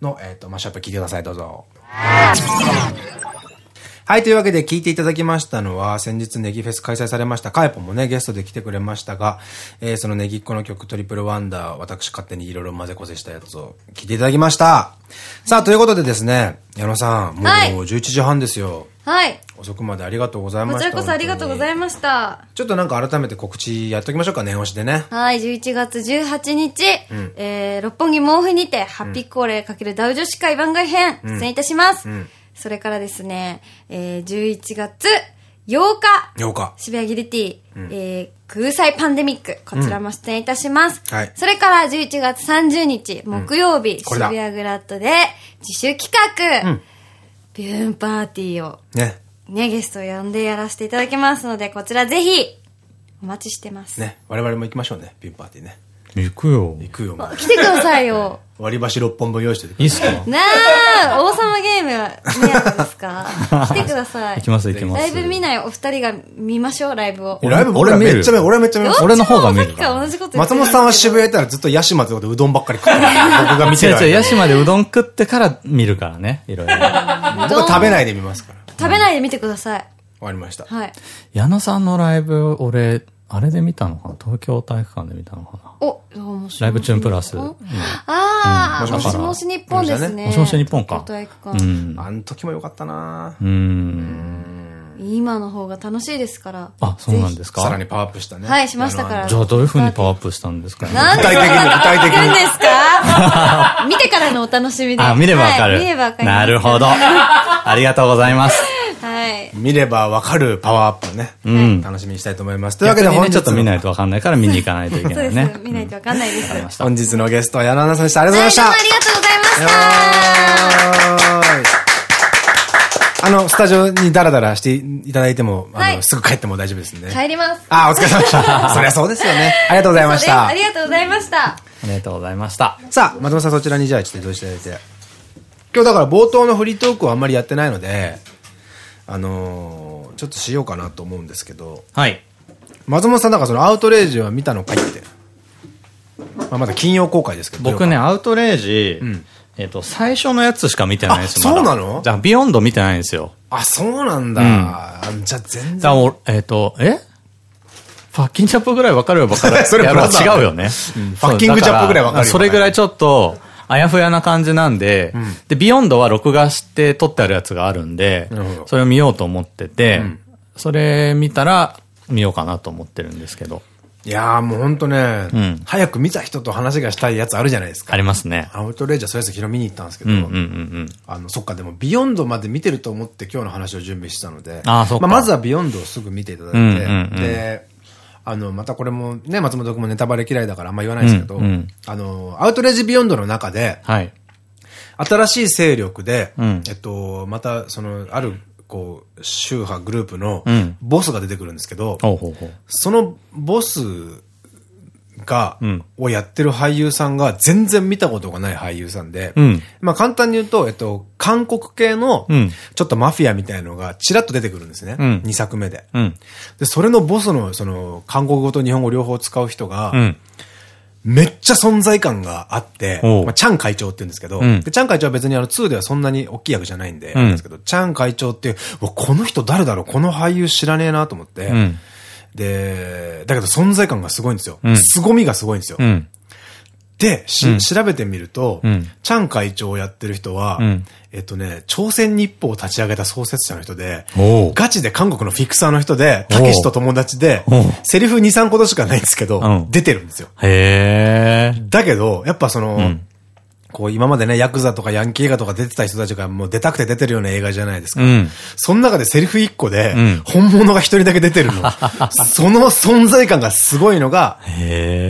の、えっと、マッシュアップ聴いてください、どうぞ。はい、というわけで聞いていただきましたのは、先日ネギフェス開催されました、カエポもね、ゲストで来てくれましたが、えーそのネギっ子の曲、トリプルワンダー、私勝手にいろいろ混ぜこぜしたやつを聞いていただきました。さあ、ということでですね、矢野さん、もうはい11時半ですよ。はい。遅くまでありがとうございました。こちらこそありがとうございまました。す。ちょっとなんか改めて告知やっておきましょうか、念押しでね。はい、11月18日、えー、六本木毛布にて、ハッピーコーレ×ダウ女子会番外編、出演いたします。んそれからですね、えー、11月8日、8日。渋谷ギルティ、えー、空彩パンデミック、こちらも出演いたします。はいそれから11月30日、木曜日、これだ渋谷グラッドで自主企画、ビューンパーティーをね。ね、ゲストを呼んでやらせていただきますので、こちらぜひ、お待ちしてます。ね。我々も行きましょうね、ピンパーティーね。行くよ。行くよ。もうあ来てくださいよ。割り箸6本分用意してて。いいっすか？なあ、王様ゲームは目当てですか？来てください。行きます行きます。ライブ見ないお二人が見ましょう、ライブを。ライブ僕俺めっちゃ見る、俺はめっちゃ見ます。俺の方が見る松本さんは渋谷行ったらずっとヤシマってことでうどんばっかり食ってる。僕が見てる違う違う、間ヤシまでうどん食ってから見るからね。いろいろ。僕は食べないで見ますから。食べないで見てください。わかりました。はい。矢野さんのライブ、俺、あれで見たのかな？東京体育館で見たのかな？お、面白い。ライブチューンプラス。うんああ、うんもしもし日本ですね。もしもし日本か東京体育う館。ん。あの時も良かったなうん。今の方が楽しいですから。あ、そうなんですか？さらにパワーアップしたね。はいしましたからじゃあどういう風にパワーアップしたんですかなんで具体的に、具体的に。ですか？見てからのお楽しみで。あ、見ればわかる。はい見ればわかります。なるほど。ありがとうございます。はい。見ればわかるパワーアップね。うん楽しみにしたいと思います。というわけで本日ちょっと見ないと。とわかんないから見に行かないといけ そうです。ないね。見ないとわかんないです。本日のゲストは矢野アナウンサーでした。ありがとうございました。ありがとうございました。あの、スタジオにダラダラしていただいても、あの、はいすぐ帰っても大丈夫ですね。帰ります。あ、お疲れ様でした。そりゃそうですよね。ありがとうございましたあ。りがとうございました。ありがとうございました。さあ、松本さんそちらにじゃあちょっと移動していただいて。今日だから冒頭のフリートークをあんまりやってないので、あのーちょっとしようかなと思うんですけど、はい。松本さんだからそのアウトレイジは見たのかいって。まあ、まだ金曜公開ですけど。僕ね、アウトレイジん、えっと、最初のやつしか見てないですそうなの？じゃあ、ビヨンド見てないんですよ。あ、そうなんだ。うんあじゃあ全然。えっと、え？ Fucking Jap ぐらいわかるよ、わかる。それいやブラザー違うよね。 Fucking Jap ぐらいわかるよそれぐらいちょっと、あやふやな感じなんで、で、ビヨンドは録画して撮ってあるやつがあるんでそれを見ようと思ってて、それ見たら見ようかなと思ってるんですけど。いやーもうほんとね、ん。早く見た人と話がしたいやつあるじゃないですか。ありますね。アウトレイジはそういうやつ昨日見に行ったんですけど、うんうんうんうん。あの、そっか、でも、ビヨンドまで見てると思って今日の話を準備してたので、あーそっか。まあ、まずはビヨンドをすぐ見ていただいて、うんうんうん。で、あの、またこれもね、松本君もネタバレ嫌いだからあんま言わないですけど、うんうんあの、アウトレイジビヨンドの中で、はい。新しい勢力で、うんえっと、また、その、ある、こう、宗派グループのうんボスが出てくるんですけど。そのボスが、うんをやってる俳優さんが全然見たことがない俳優さんで、うんまあ簡単に言うと、えっと、韓国系のうん、ちょっとマフィアみたいのがちらっと出てくるんですね。うん2作目で。うん。で、それのボスの、その、韓国語と日本語両方使う人が、うん。めっちゃ存在感があって、まあ、チャン会長って言うんですけど、うんでチャン会長は別にあの2ではそんなに大きい役じゃないんで、うんあれですけど、チャン会長っていう、この人誰だろうこの俳優知らねえなと思って、うん。で、だけど存在感がすごいんですよ。うん凄みがすごいんですよ。うん。で、しうん調べてみると、うんチャン会長をやってる人は、うんえっとね、朝鮮日報を立ち上げた創設者の人でガチで韓国のフィクサーの人で、たけしと友達でセリフ2、3個しかないんですけど、うん出てるんですよ。へー。だけど、やっぱその、んこう今までね、ヤクザとかヤンキー映画とか出てた人たちがもう出たくて出てるような映画じゃないですか。うんその中でセリフ1個でうん、本物が一人だけ出てるの。その存在感がすごいのが。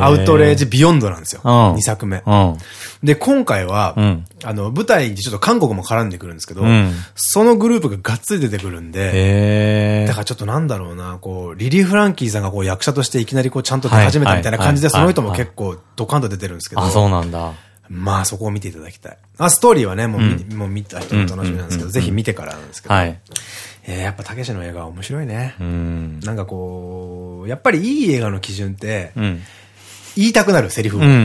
アウトレイジビヨンドなんですよ。うん2作目。うん。で、今回は、うんあの、舞台にちょっと韓国も絡んでくるんですけど、うんそのグループががっつり出てくるんで。だからちょっとなんだろうな、こう、リリー・フランキーさんがこう役者としていきなりこうちゃんと出始めたみたいな感じで、はいその人もはい結構ドカンと出てるんですけど、あ、そうなんだ。まあそこを見ていただきたい。あ、ストーリーはね、もう見,、もう見た人の楽しみなんですけど、ぜひ見てからなんですけど、はい。えーやっぱたけしの映画は面白いね。うん。なんかこう、やっぱりいい映画の基準って、うん。言いたくなるセリフを、うんうんう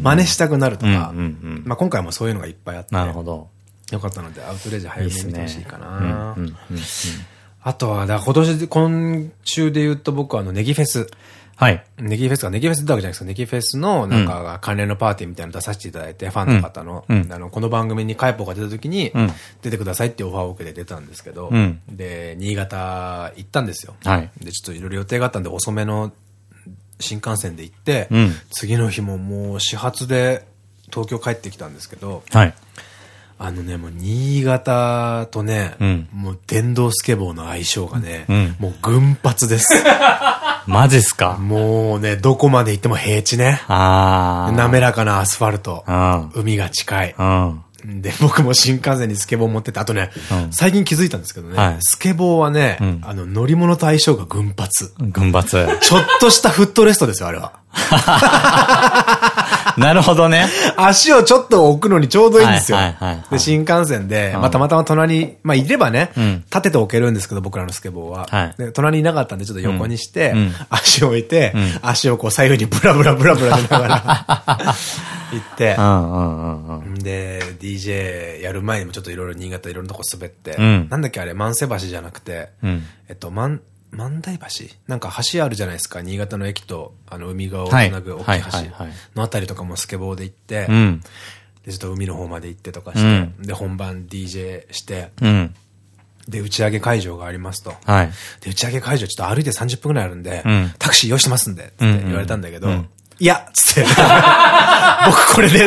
ん。真似したくなるとか、うんうんうんまあ今回もそういうのがいっぱいあって、なるほど。よかったので、アウトレイジ早めに見てほしいかな。うんうんうんあとは、だから今年、今週で言うと僕はあの、ネギフェス。はい。ネギフェスが、ネギフェスってわけじゃないですか。ネギフェスの、なんか、関連のパーティーみたいなの出させていただいて、ファンの方の、うんあの、この番組にカイポが出た時にうん、出てくださいってオファーを受けて出たんですけど、うんで、新潟行ったんですよ。はいで、ちょっといろいろ予定があったんで、遅めの新幹線で行って、うん次の日ももう始発で東京帰ってきたんですけど、はい。あのね、もう新潟とね、うんもう電動スケボーの相性がね、うんもう群発です。マジっすか？もうね、どこまで行っても平地ね。滑らかなアスファルト。うん。海が近い。うん。で、僕も新幹線にスケボー持ってて、あとね、うん最近気づいたんですけどね、はいスケボーはね、うんあの、乗り物と相性が群発。群抜。ちょっとしたフットレストですよ、あれは。なるほどね。足をちょっと置くのにちょうどいいんですよ。で、新幹線で、うんまあたまたま隣に、まあいればね、うん立てておけるんですけど、僕らのスケボーは。はいで隣にいなかったんで、ちょっと横にして、足を置いて、うん足をこう左右にブラブラブラブラしながら、行って。で、DJ やる前にもちょっといろいろ新潟いろんなとこ滑って、うんなんだっけあれ、万世橋じゃなくて、うんえっと、万、万代橋？なんか橋あるじゃないですか。新潟の駅と、あの、海側をつはいなぐ大きいはい橋のあたりとかもスケボーで行って、うん。で、ちょっと海の方まで行ってとかして、うんで、本番 DJ して、うん。で、打ち上げ会場がありますと。はい。で、打ち上げ会場ちょっと歩いて30分くらいあるんで、うんタクシー用意してますんで、つって言われたんだけど、うんいやつって、僕これで、つっ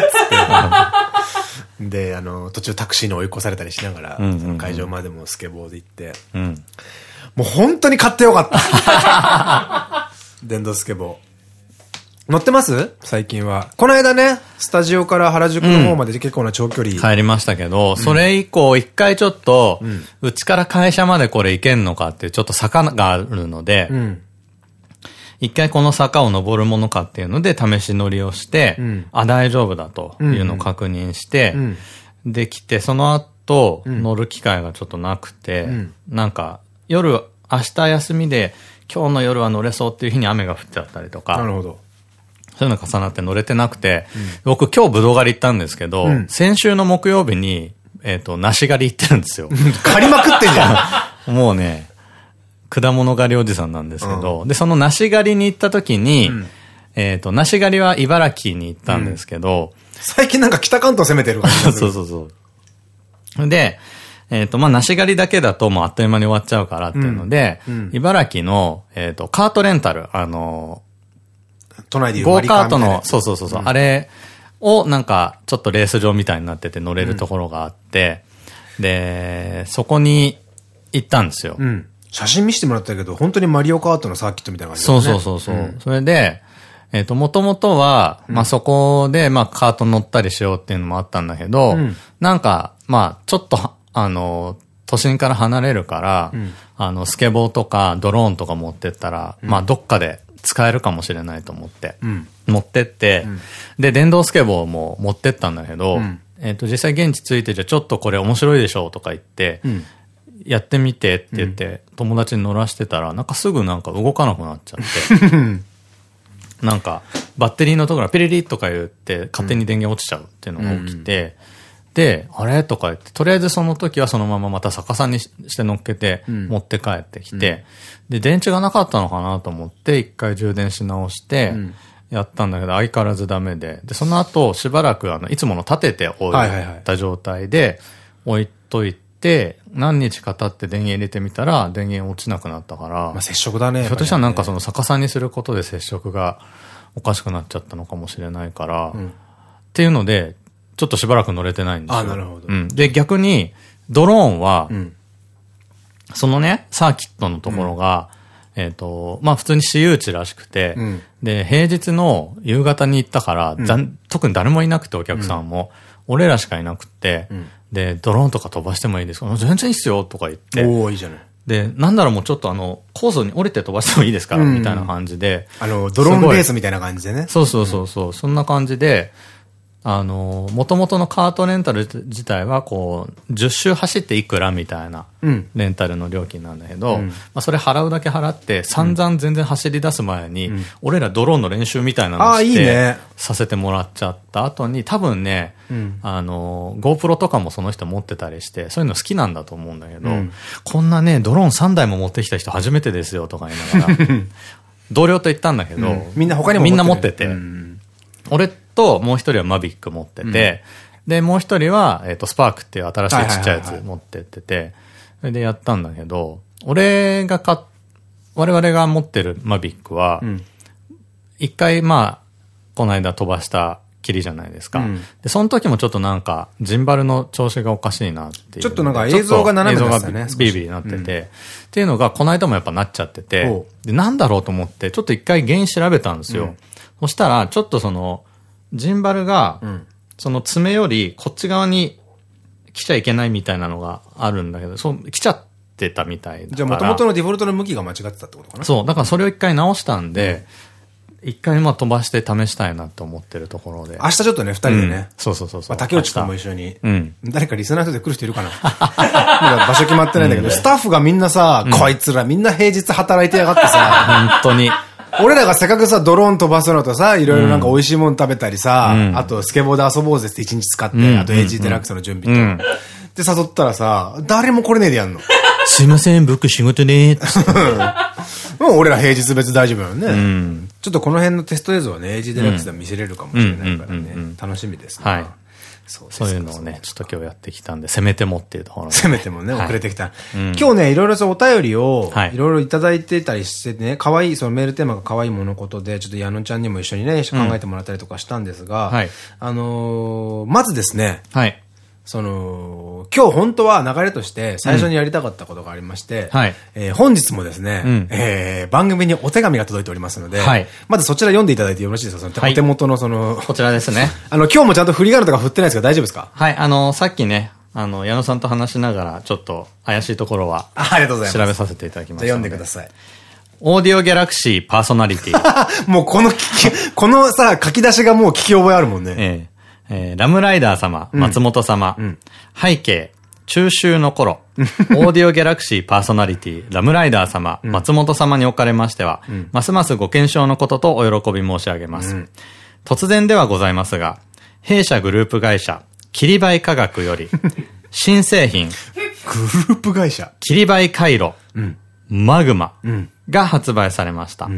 て。で、あの、途中タクシーに追い越されたりしながら、会場までもスケボーで行って、うん。もう本当に買ってよかった。電動スケボー。乗ってます？最近は。この間ね、スタジオから原宿の方まで結構な長距離。帰りましたけど、それ以降、一回ちょっと、うちから会社までこれ行けんのかってちょっと坂があるので、うん。一回この坂を登るものかっていうので試し乗りをして、んあ、大丈夫だというのを確認して、んできて、その後、乗る機会がちょっとなくて、んなんか、夜、明日休みで、今日の夜は乗れそうっていう日に雨が降っちゃったりとか、なるほど。そういうの重なって乗れてなくて、僕今日ぶどう狩り行ったんですけど、ん先週の木曜日に、えっ、と、梨狩り行ってるんですよ。借りまくってんじゃん。もうね、果物狩りおじさんなんですけど、で、その梨狩りに行った時に、えっと、梨狩りは茨城に行ったんですけど、最近なんか北関東攻めてる感じ。そうそうそう。で、えっ、と、まあ、梨狩りだけだともうあっという間に終わっちゃうからっていうので、茨城の、えっ、と、カートレンタル、あの、都内でゴーカートの、そそうそうそうそう、あれをなんかちょっとレース場みたいになってて乗れるところがあって、で、そこに行ったんですよ。うん。写真見せてもらったけど、本当にマリオカートのサーキットみたいな感じだそうね。そうそうそう。それで、えっ、と、もともとは、まあそこで、まあカート乗ったりしようっていうのもあったんだけど、なんか、まあちょっとは、あの、都心から離れるから、あの、スケボーとかドローンとか持ってったら、まあどっかで使えるかもしれないと思って、持ってって、で、電動スケボーも持ってったんだけど、えっと、実際現地着いて、じゃあちょっとこれ面白いでしょうとか言って、やってみてって言って、友達に乗らしてたら、なんかすぐなんか動かなくなっちゃって。なんか、バッテリーのところがピリリとか言って、勝手に電源落ちちゃうっていうのが起きて、で、あれ？とか言って、とりあえずその時はそのまままた逆さにしして乗っけて、持って帰ってきて、で、電池がなかったのかなと思って、一回充電し直して、やったんだけど、相変わらずダメで。で、その後、しばらく、あの、いつもの立てて置いた状態で、置いといて、何日か経って電源入れてみたら、電源落ちなくなったから、まあ接触だね。ひょっとしたらなんかその、の逆さにすることで接触がおかしくなっちゃったのかもしれないから、っていうので、ちょっとしばらく乗れてないんですよ。あなるほど。うん。で、逆に、ドローンは、ん。そのね、サーキットのところが、えっと、まあ普通に私有地らしくて、ん。で、平日の夕方に行ったから、特に誰もいなくてお客さんも、俺らしかいなくて、で、ドローンとか飛ばしてもいいですか？全然いいっすよとか言って、おー、いいじゃない。で、なんだろうもうちょっとあの、コースに降りて飛ばしてもいいですから、みたいな感じで。あの、ドローンレースみたいな感じでね。そうそうそうそう、そんな感じで、あの、元々のカートレンタル自体は、こう、10周走っていくらみたいな、うん。レンタルの料金なんだけど、まあそれ払うだけ払って、散々全然走り出す前に、俺らドローンの練習みたいなのをして、ね。させてもらっちゃった。後に、多分ね、あの、GoPro とかもその人持ってたりして、そういうの好きなんだと思うんだけど、こんなね、ドローン3台も持ってきた人初めてですよとか言いながら、同僚と言ったんだけど、みんな他にもみんな持っる持ってて、俺ともう一人はマビック持ってて、で、もう一人は、えっ、と、スパークっていう新しいちっちゃいやつ持ってってて、それでやったんだけど、俺が買っ、我々が持ってるマビックは、一回まあ、この間飛ばしたきりじゃないですか。で、その時もちょっとなんか、ジンバルの調子がおかしいなっていう。ちょっとなんか映像が斜めだったね映像がビリビリになってて、っていうのが、この間もやっぱなっちゃっててほ、で、なんだろうと思って、ちょっと一回原因調べたんですよ。そしたら、ちょっとその、ジンバルが、その爪よりこっち側に来ちゃいけないみたいなのがあるんだけど、そう、来ちゃってたみたい。じゃあ、もともとのデフォルトの向きが間違ってたってことかな？そう、だからそれを一回直したんで、一回まあ飛ばして試したいなと思ってるところで。明日ちょっとね、二人でうんね。そうそうそうそう。まあ竹内くんも明一緒に。うん誰かリスナーで来る人いるかな？まだ場所決まってないんだけど、スタッフがみんなさ、こいつらみんな平日働いてやがってさ、日本当に。俺らがせっかくさ、ドローン飛ばすのとさ、いろいろなんか美味しいもの食べたりさ、うんあとスケボーで遊ぼうぜって一日使って、うんあと AG デラックスの準備うんと。で、誘ったらさ、誰も来れねえでやんの。すいません、僕仕事ねー もう俺ら平日別大丈夫なのね。うん。ちょっとこの辺のテスト映像はね、エイジデラックスでも見せれるかもしれないからねうん。楽しみですね。はい。そうそういうのをね、ちょっと今日やってきたんで、せめてもっていうところせめてもね、はい。遅れてきた。うん。今日ね、いろいろそうお便りを、はい。いろいろいただいてたりしてね、可愛い、そのメールテーマが可愛いものことで、ちょっと矢野ちゃんにも一緒にね、考えてもらったりとかしたんですが、はい。あのーまずですね、はい。その、今日本当は流れとして最初にやりたかったことがありまして、はいえー本日もですね、うんえー番組にお手紙が届いておりますので、はいまずそちら読んでいただいてよろしいですか？その、はいお手元のその、こちらですね。あの、今日もちゃんと振り仮名とか振ってないですか？大丈夫ですか？はい、あの、さっきね、あの、矢野さんと話しながら、ちょっと怪しいところは、あありがとうございます。調べさせていただきました。じゃあ読んでください。オーディオギャラクシーパーソナリティ。もうこのこのさ、書き出しがもう聞き覚えあるもんね。えーえーラムライダー様、松本様、背景、中秋の頃、オーディオギャラクシーパーソナリティ、ラムライダー様、松本様におかれましては、ますますご健勝のこととお喜び申し上げます。突然ではございますが、弊社グループ会社、キリバイ科学より、新製品、グループ会社。キリバイ回路、マグマん。が発売されました。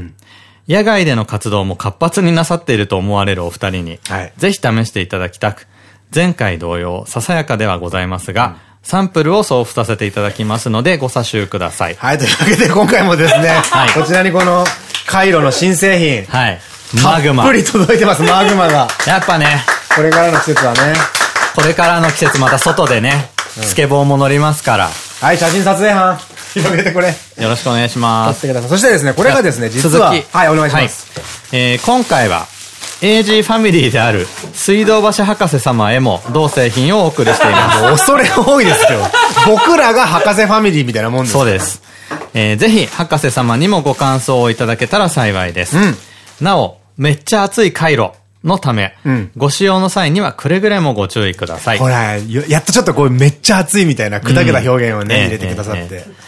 野外での活動も活発になさっていると思われるお二人に、はいぜひ試していただきたく、前回同様、ささやかではございますが、サンプルを送付させていただきますので、ご査集ください。はい、というわけで今回もですね、はいこちらにこの、カイロの新製品、はい。マグマ。たっぷり届いてます、マグマが。やっぱね、これからの季節はね。これからの季節また外でね、スケボーも乗りますから、はい、写真撮影班、広げてこれ。よろしくお願いし撮ます。そしてですね、これがですね、実は、続きはい、お願いします。えー今回は、AG ファミリーである水道橋博士様へも同製品をお送りしています。恐れ多いですよ。僕らが博士ファミリーみたいなもんです。そうです。えーぜひ、博士様にもご感想をいただけたら幸いです。うんなお、めっちゃ熱い回路のため、うんご使用の際にはくれぐれもご注意ください。ほら、よやっとちょっとこう、めっちゃ熱いみたいな砕けた表現をね、うん入れてくださって。えーえー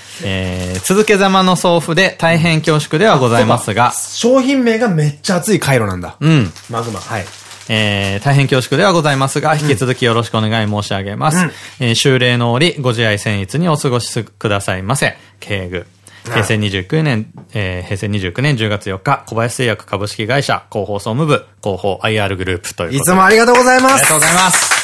続けざまの送付で大変恐縮ではございますが、商品名がめっちゃ熱い回路なんだ。うん。マグマ。はい。えー大変恐縮ではございますが、引き続きよろしくお願い申し上げます。えー修例の折、ご自愛僭越にお過ごしくださいませ。敬具。平成29年、えー平成29年10月4日、小林製薬株式会社広報総務部広報 IR グループという。いつもありがとうございますありがとう。ございます。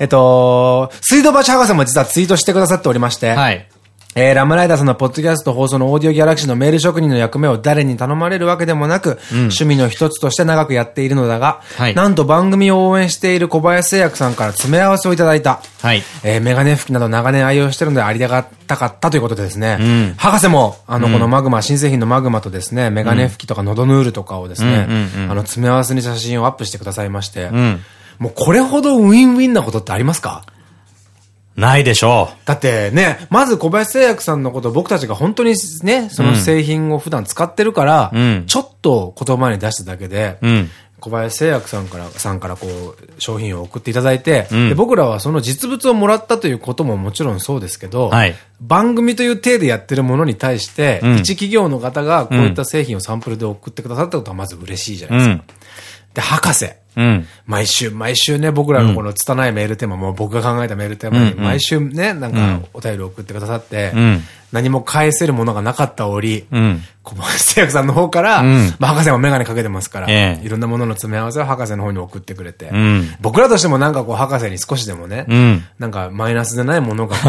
えっと、水道橋博士も実はツイートしてくださっておりまして、はい。えー、ラムライダーさんのポッドキャスト放送のオーディオギャラクシーのメール職人の役目を誰に頼まれるわけでもなく、趣味の一つとして長くやっているのだが、はい。なんと番組を応援している小林製薬さんから詰め合わせをいただいた。はい。えーメガネ拭きなど長年愛用してるのでありがたかったということでですね、ん。博士も、あの、このマグマ、新製品のマグマとですね、メガネ拭きとか喉ヌールとかをですねうんうんう、んあの、詰め合わせに写真をアップしてくださいまして、んもうこれほどウィンウィンなことってありますか？ないでしょだってね、まず小林製薬さんのことを僕たちが本当にね、その製品を普段使ってるから、うん。ちょっと言葉に出しただけで、う。うん。小林製薬さんから、さんからこう、商品を送っていただいて、うん。で僕らはその実物をもらったということももちろんそうですけど、はい。番組という体でやってるものに対して、うん。一企業の方がこういった製品をサンプルで送ってくださったことはまず嬉しいじゃないですか。で、博士。うん。毎週、毎週ね、僕らのこの拙いメールテーマ、もう僕が考えたメールテーマに、毎週ね、なんかうん。お便りを送ってくださって、うん。何も返せるものがなかった折、うん。小林製薬さんの方から、うん。まあ博士もメガネかけてますから、ええ。いろんなものの詰め合わせを博士の方に送ってくれて、ん。僕らとしてもなんかこう博士に少しでもね、うん。なんかマイナスでないものがこ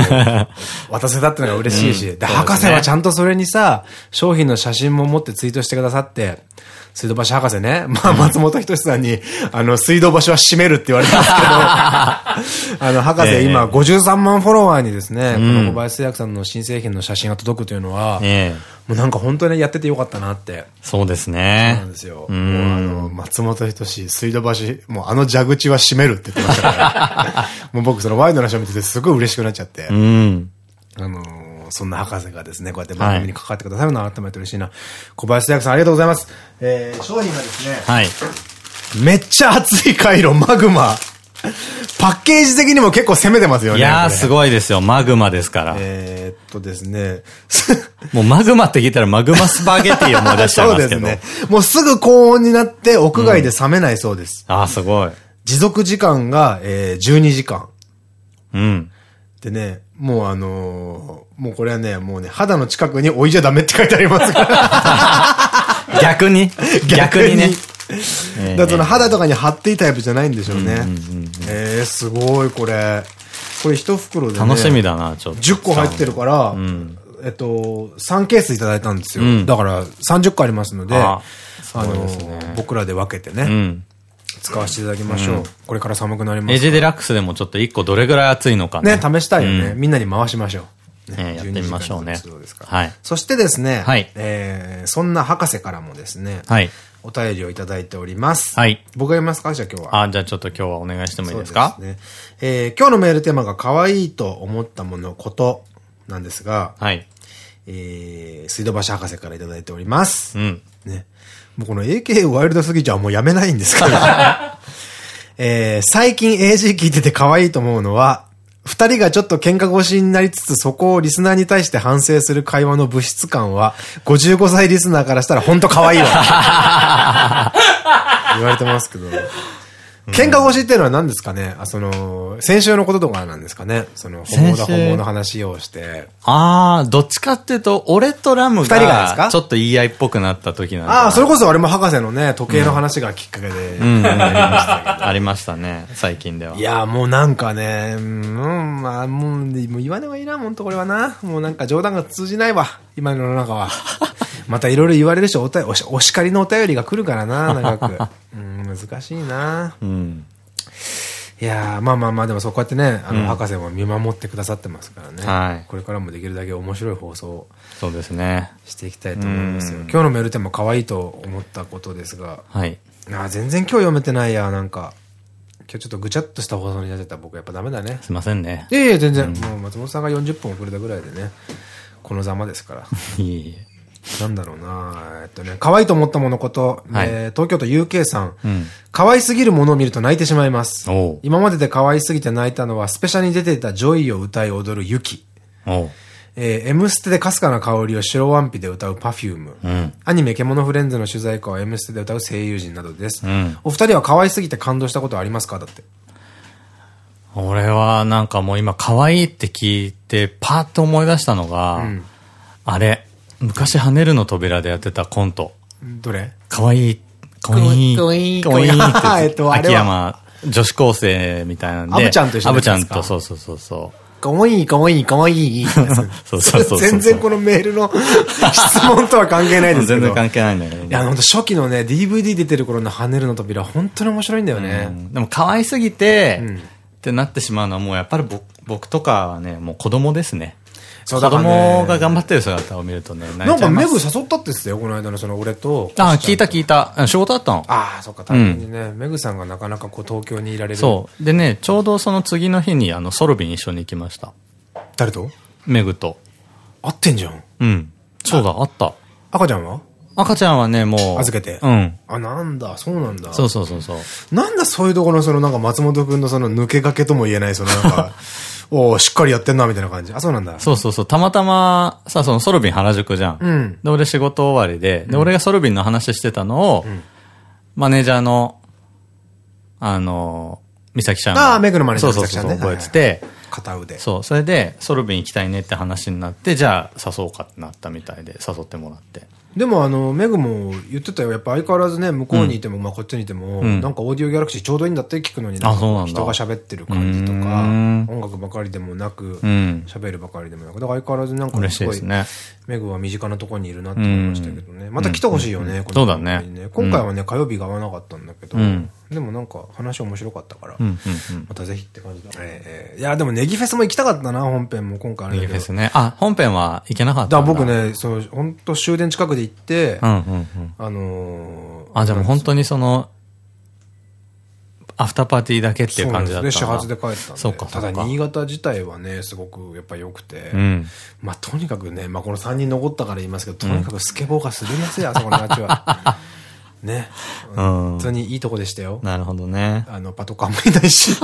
う 渡せたっていうのが嬉しいし、で、博士はちゃんとそれにさ、商品の写真も持ってツイートしてくださって、水道橋博士ね、まあ松本人志さんに、あの、水道橋は閉めるって言われたんですけど、あの、博ええ士今53万フォロワーにですね、この小林製薬さんの新製品の写真が届くというのは、ええもうなんか本当にやっててよかったなって。そうですそうねなん。ですよ。もうあんの、松本人志、水道橋、もうあの蛇口は閉めるって言ってましたから。もう僕そのワイドなショー見ててすごい嬉しくなっちゃって。うん。あのーそんな博士がですね、こうやって番組に関わってくださるのは改めて嬉しいな。小林大学さんありがとうございます。えー、商品がですね、はい。めっちゃ熱い回路、マグマ。パッケージ的にも結構攻めてますよね。いやー、すごいですよ。マグマですから。えーっとですね、もうマグマって聞いたらマグマスパゲティ思い出しちゃいそうますけど。ですね。もうすぐ高温になって屋外で冷めないそうです。あー、すごい。持続時間が、えー、12時間。うん。でね、もうあのーもうこれはね、もうね、肌の近くに置いちゃダメって書いてありますから。逆に？逆にね。だその肌とかに貼っていいタイプじゃないんでしょうね。えー、すごいこれ。これ一袋でね。楽しみだな、ちょっと。10個入ってるから、んえっと、3ケースいただいたんですよ。うんだから30個ありますので、ああの僕らで分けてね、うん。使わせていただきましょう。これから寒くなります。エイジデラックスでもちょっと1個どれぐらい熱いのかね、試したいよね。うんみんなに回しましょう。ねやってみましょうね12時間ずつどですかはいそしてですね、はいえーそんな博士からもですね、はい。お便りをいただいております。はい。僕が読みますか？じゃあ今日は。あ、じゃあちょっと今日はお願いしてもいいですか？そうですね。えー今日のメールテーマが可愛いと思ったもの、ことなんですが、はい。えー、水道橋博士からいただいております。うん。ね。もうこの AK ワイルドすぎちゃんはもうやめないんですから。えー、最近 AG 聞いてて可愛いと思うのは、二人がちょっと喧嘩腰になりつつ、そこをリスナーに対して反省する会話の物質感は、55歳リスナーからしたら本当可愛いわ。言われてますけど。喧嘩腰っていうのは何ですかね？あ、その、先週のこととかなんですかね？その、本物だ本物の話をして。あー、どっちかっていうと、俺とラム二人がですか？が、ちょっと言い合いっぽくなった時なんああ、それここそ俺も博士のね、時計の話がきっかけで。うん、ありましたけど。ありましたね、最近では。いや、もうなんかね、うん、まあ、もう、もう言わねばいいな、ほんとこれはな。もうなんか冗談が通じないわ、今の世の中は。またいろいろ言われるし、おたおしお叱りのお便りが来るからな、長く。うん、難しいな。うん。いやーまあまあまあ、でもそうやってね、あの、うん博士も見守ってくださってますからね。はいこれからもできるだけ面白い放送をそうですね。していきたいと思いますよ。うん今日のメールテーマ可愛いと思ったことですが、はい。あー全然今日読めてないや、なんか。今日ちょっとぐちゃっとした放送になっちゃったら僕やっぱダメだね。すいませんね。いやいや、全然。もう松本さんが40分遅れたぐらいでね、このざまですから。いえいえ。なんだろうなえっとね、可愛いと思ったものこと、はいえー東京都 UK さん。うん。可愛すぎるものを見ると泣いてしまいます。今までで可愛すぎて泣いたのは、スペシャルに出ていた JOY を歌い踊る YUKI。えー、M ステでかすかな香りを白ワンピで歌う Perfume。うん。アニメけものフレンズの主題歌を M ステで歌う声優陣などです。うんお二人は可愛すぎて感動したことありますか？だって。俺はなんかもう今可愛いって聞いて、パーッと思い出したのが、んあれ、昔はねるのトびらでやってたコント。どれ？可愛い、可愛い、かわいい可愛いかわいいって 秋山女子高生みたいなんで。アブちゃんと一緒アブちゃんと、そうそうそうそう。かわいい、かわいい、かわいい。そうそうそう全然このメールの 質問とは関係ないですけど。全然関係ないんだけど。いや、ほんと初期のね、DVD 出てる頃の跳ねるの扉、本当に面白いんだよね。うんでも可愛すぎて、うんってなってしまうのはもうやっぱり僕僕とかはね、もう子供ですね。子供が頑張ってる姿を見るとね、泣ないんかメグ誘ったって言ってたよ、この間のその俺と。あ、聞いた聞いた。うん仕事だったの？ああ、そっか、大変にね、メグさんがなかなかこう東京にいられる。そう。でね、ちょうどその次の日にあのソルビン一緒に行きました。誰と？メグと。会ってんじゃん。うん。そうだ、あった。赤ちゃんは？赤ちゃんはね、もう。預けてうん。あ、なんだ、そうなんだ。そうそうそうそう。なんだそういうところのそのなんか松本くんのその抜け駆けとも言えない、そのなんか、おおしっかりやってんな、みたいな感じ。あ、そうなんだ。そうそうそう。たまたま、さ、そのソルビン原宿じゃん。うんで、俺仕事終わりで、で、俺がソルビンの話してたのを、マネージャーの、あの、美咲ちゃんが。あーメグのマネージャーそうそうそう、美咲ちゃんね覚えてて、片腕。そう、それで、ソルビン行きたいねって話になって、じゃあ誘おうかってなったみたいで、誘ってもらって。でもあの、メグも言ってたよ。やっぱ相変わらずね、向こうにいても、まあこっちにいても、うん。なんかオーディオギャラクシーちょうどいいんだって聞くのに、あそうなんだ。人が喋ってる感じとか、音楽ばかりでもなく、うん。喋るばかりでもなく、だから相変わらずなんか嬉しい。メグは身近なところにいるなって思いましたけどね。また来てほしいよね、このそうだね。今回はね、火曜日が合わなかったんだけど、うんでもなんか話面白かったから。またぜひって感じだ。えーいや、でもネギフェスも行きたかったな、本編も今回あれいだけど。いですね。あ、本編は行けなかったんだ。僕。ね、そう、本当終電近くで行って。あのーあ、じゃあもう本当にその、アフターパーティーだけっていう感じだったですね、始発で帰ったんで。ただ、新潟自体はね、すごくやっぱ良くて。うん。まあ、とにかくね、まあ、この3人残ったから言いますけど、とにかくスケボーが滑りやすい、あそこの街は。ね。うん本当にいいとこでしたよ。なるほどね。あの、パトカーもいないし。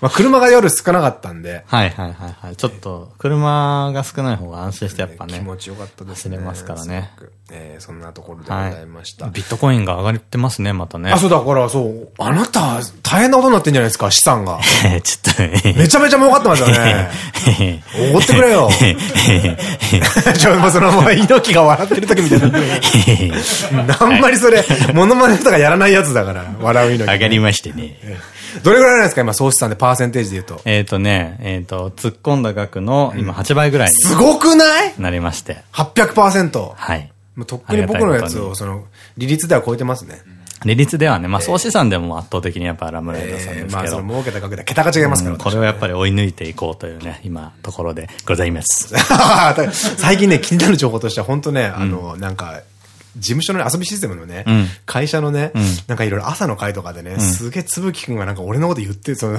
まあ、車が夜少なかったんで、はいはいはいはい。ちょっと、車が少ない方が安心してやっぱね。気持ちよかったですね。走れますからね。えーそんなところでごはいざいました。ビットコインが上がってますね、またね。あ、そうだから、そう。あなた、大変なことになってんじゃないですか、資産が。ちょっとね。めちゃめちゃ儲かってますよね。おごってくれよ。ちょ、もうその、猪木が笑ってる時みたいな。あんまりそれ、モノマネとかやらないやつだから、笑う猪木。上がりましてね。どれぐらいなんですか、今、総資産でパーセンテージで言うと。えっとね、えっと、突っ込んだ額の今8倍ぐらいにすごくない？なりまして。?800%。はい。もうとっくに僕のやつを、その、利率では超えてますね。利率ではね、まあ総資産でも圧倒的にやっぱラムライダーさんえーまあ、ですけど。その、儲けた額で桁が違いますから。うんこれをやっぱり追い抜いていこうというね、今、ところでございます。最近ね、気になる情報としては、本当ね、あの、なんか、事務所のね遊びシステムのね、ん会社のね、んなんかいろいろ朝の会とかでね、すげえつぶきくんがなんか俺のこと言ってる、その、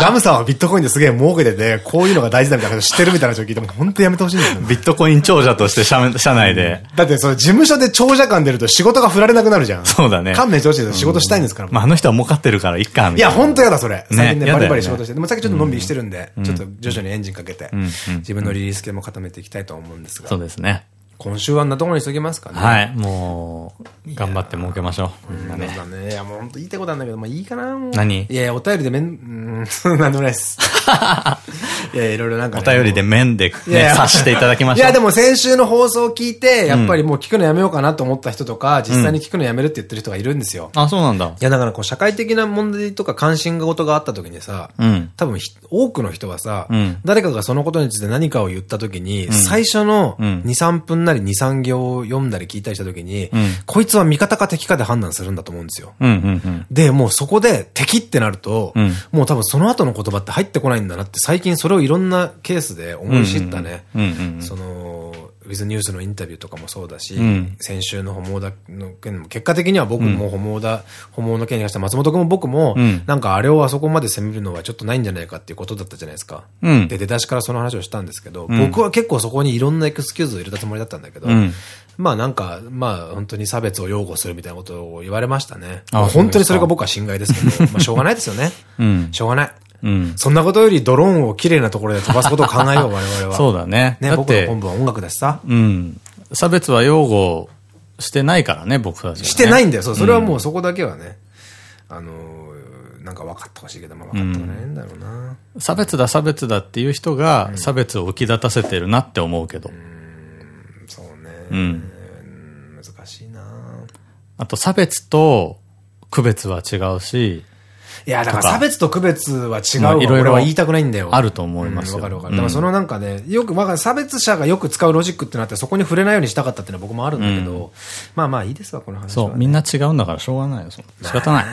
ラムさんはビットコインですげえ儲けてて、こういうのが大事だみたいな知ってるみたいな話を聞いても、本当やめてほしいんだよね。ビットコイン長者として社社内で、だって、その事務所で長者間出ると仕事が振られなくなるじゃん。そうだね勘弁してほしいです仕事したいんですから。まああの人は儲かってるからいっか、みいや、たいな。本当やだ、それ。最近ね、バリバリ仕事して。でもさっきちょっとのんびりしてるんで、んちょっと徐々にエンジンかけて、ん自分のリリース系も固めていきたいと思うんですがそう、ですね。今週はあんなところにしときますかね。はい。もう、頑張って儲けましょう。みんなそうね。だね。いや、もう本当言いたいことあるんだけど、まあいいかな。何？いやお便りでめん、うん、なんでもないです。いやいろいろなんかおね。便りで面でね、察していただきましょう。いや、でも先週の放送を聞いて、やっぱりもう聞くのやめようかなと思った人とか、実際に聞くのやめるって言ってる人がいるんですよ。あ、そうなんだい。や、だからこう、社会的な問題とか関心事があった時にさ、うん。多分ひ多くの人はさ、うん誰かがそのことについて何かを言った時に、最初のうん2、3分なり2、3行を読んだり聞いたりした時に、んこいつは味方か敵かで判断するんだと思うんですよ。で、もうそこで敵ってなると、うんもう多分その後の言葉って入ってこないんだなって最近それをいろんなケースで思い知ったね。その、ウィズニュースのインタビューとかもそうだし、ん先週のホモーダの件も、結果的には僕もホモーダ、ホモの件に関しては松本君も僕も、うんなんかあれをあそこまで攻めるのはちょっとないんじゃないかっていうことだったじゃないですか。うんで、出だしからその話をしたんですけど、ん僕は結構そこにいろんなエクスキューズを入れたつもりだったんだけど、うんまあなんか、まあ本当に差別を擁護するみたいなことを言われましたね。あ本当にそれが僕は侵害ですけど、まあしょうがないですよね。うん。しょうがない。うん。そんなことよりドローンを綺麗なところで飛ばすことを考えよう、我々は。そうだね。ね、だって僕の本、部は音楽だしさ。うん。差別は擁護してないからね、僕たちはね。してないんだよ。そう、それはもうそこだけはね、あのー、なんか分かってほしいけど、まあ分かってもないんだろうな。差別だ差別だっていう人が差別を浮き立たせてるなって思うけど。そうね。うん。難しいなあと差別と区別は違うし、いや、だから差別と区別は違うわ。まあいろいろ言いたくないんだよ。あると思いますわかるわかる。うんだからそのなんかね、よく、まあ差別者がよく使うロジックってなってそこに触れないようにしたかったっていうのは僕もあるんだけど、まあまあいいですわ、この話は、そう、みんな違うんだからしょうがないよ。仕方ない。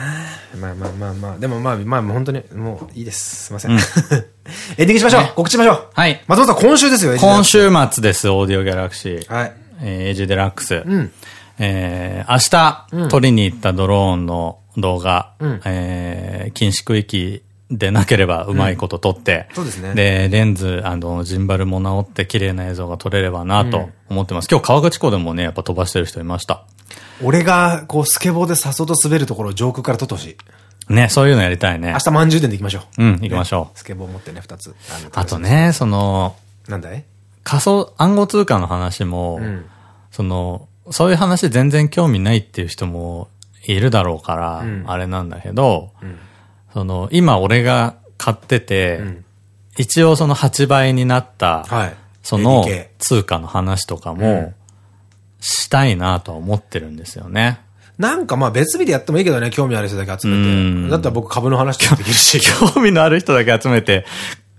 まあまあまあまあ、でもまあまあ、本当に、もういいです。すいません。エンディングしましょう告知しましょうはい松本さん、今週ですよ、今週末です、オーディオギャラクシー。はい。えーエイジデラックス。んえー明日、撮りに行ったドローンの動画、んえー禁止区域でなければうまいこと撮って、そうですねで、レンズ、あの、ジンバルも直って綺麗な映像が撮れればなと思ってます。今日川口湖でもね、やっぱ飛ばしてる人いました。俺が、こう、スケボーでさっそうと滑るところを上空から撮ってほしい。ね、そういうのやりたいね明。日満充電で行きましょう。うん、行きましょう。スケボー持ってね、二つ。のあと。ね、その、なんだい？仮想、暗号通貨の話も、んその、そういう話全然興味ないっていう人もいるだろうから、んあれなんだけど、んその、今俺が買ってて、ん一応その8倍になった、はい。その通貨の話とかうんも、したいなとは思ってるんですよね。なんかまあ別日でやってもいいけどね、興味ある人だけ集うんめて。だったら僕株の話とかできるし。興味のある人だけ集めて、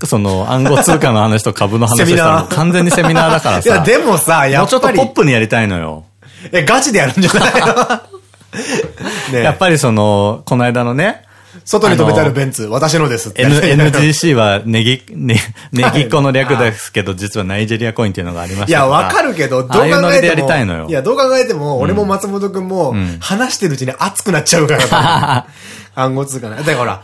その暗号通貨の話と株の話 したら完全にセミナーだからさ。いや、でもさ、やもうちょっとっぱり。ポップにやりたいのよ。え、ガチでやるんじゃないの？ね やっぱりその、この間のね、外に止めてあるベンツ、私のですって。NGC はネギ、ね、ネギっ子の略ですけど、実はナイジェリアコインっていうのがありましいや、たからわかるけど、どう考えても。りたいのよ。いや、どう考えても、俺も松本くんもん、話してるうちに熱くなっちゃうから。暗号通貨ね。だから。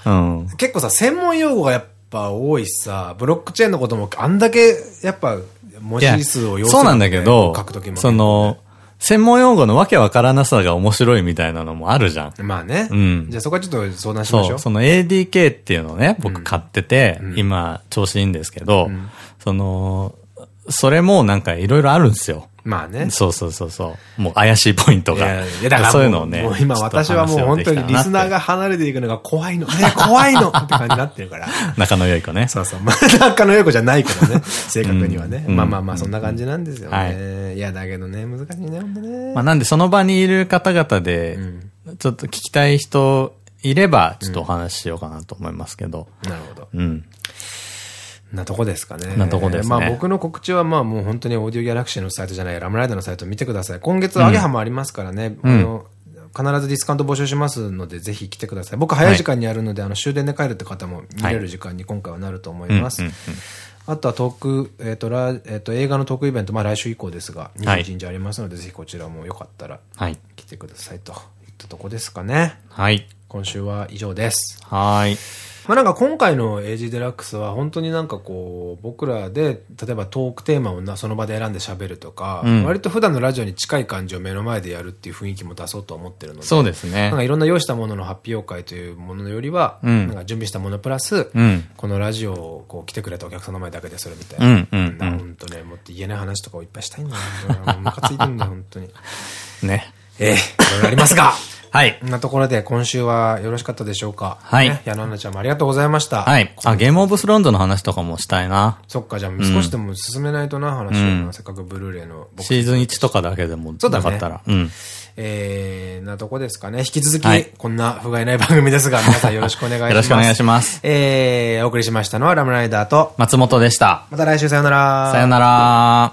結構さ、専門用語がやっぱ多いしさ、ブロックチェーンのこともあんだけ、やっぱ、文いや字数を要するそうなんだけど書くときも。その、専門用語のわけわからなさが面白いみたいなのもあるじゃん。まあね。うんじゃあそこはちょっと相談しましょ。そうう、その ADK っていうのをね、僕買ってて、今、調子いいんですけど、その、それもなんかいろいろあるんですよ。まあね。そうそうそうそう。もう怪しいポイントが。いや、いやだからそういうのをね。もう今私はもう本当にリスナーが離れていくのが怖いの。ね、怖いの？って感じになってるから。仲の良い子ね。そうそう。まあ、中野陽子じゃないけどね。正確にはね。うんまあまあまあ、そんな感じなんですよはね。いや、だけどね、難しいね、ほんとね。まあなんでその場にいる方々で、ちょっと聞きたい人いれば、ちょっとお話ししようかなと思いますけど。なるほど。うん。なとこですかね。なとこですねまあ僕の告知はまあもう本当にオーディオギャラクシーのサイトじゃない、ラムライダーのサイト見てください。今月アゲハもありますからね。あの必ずディスカウント募集しますので、ぜひ来てください。僕早い時間にやるので、あの終電で帰るって方も見れる時間に今回はなると思います。うんうんあとはトーク、えっ、と、ラ、えっ、と、映画のトークイベント、まあ来週以降ですが、はい21日ありますので、ぜひこちらもよかったらはい。来てくださいといったとこですかね。はい。今週は以上です。はい。まあなんか今回の AG デラックスは本当になんかこう僕らで例えばトークテーマをなその場で選んで喋るとか、うん割と普段のラジオに近い感じを目の前でやるっていう雰囲気も出そうと思ってるので。そうですねなんか。いろんな用意したものの発表会というものよりは、うんなんか準備したものプラス、うん。このラジオをこう来てくれたお客さんの前だけでするみたいな。うんうん本当ね、もっと言えない話とかをいっぱいしたいんだよ。ムカついてるんだよ、本当に。ね。ええいろいろありますが。はい。こんなところで今週はよろしかったでしょうか？はいね矢野アンナちゃんもありがとうございました。はい。あ、ゲームオブスローンズの話とかもしたいな。そっか、じゃあ少しでも進めないとな、話をせっかくブルーレイの僕シーズン1とかだけでもそうだねったら。うん。えー、なとこですかね。引き続き、はいこんな不甲斐ない番組ですが、皆さんよろしくお願いします。よろしくお願いします。えー、お送りしましたのはラムライダーと、松本でした。また来週さよなら。さよなら。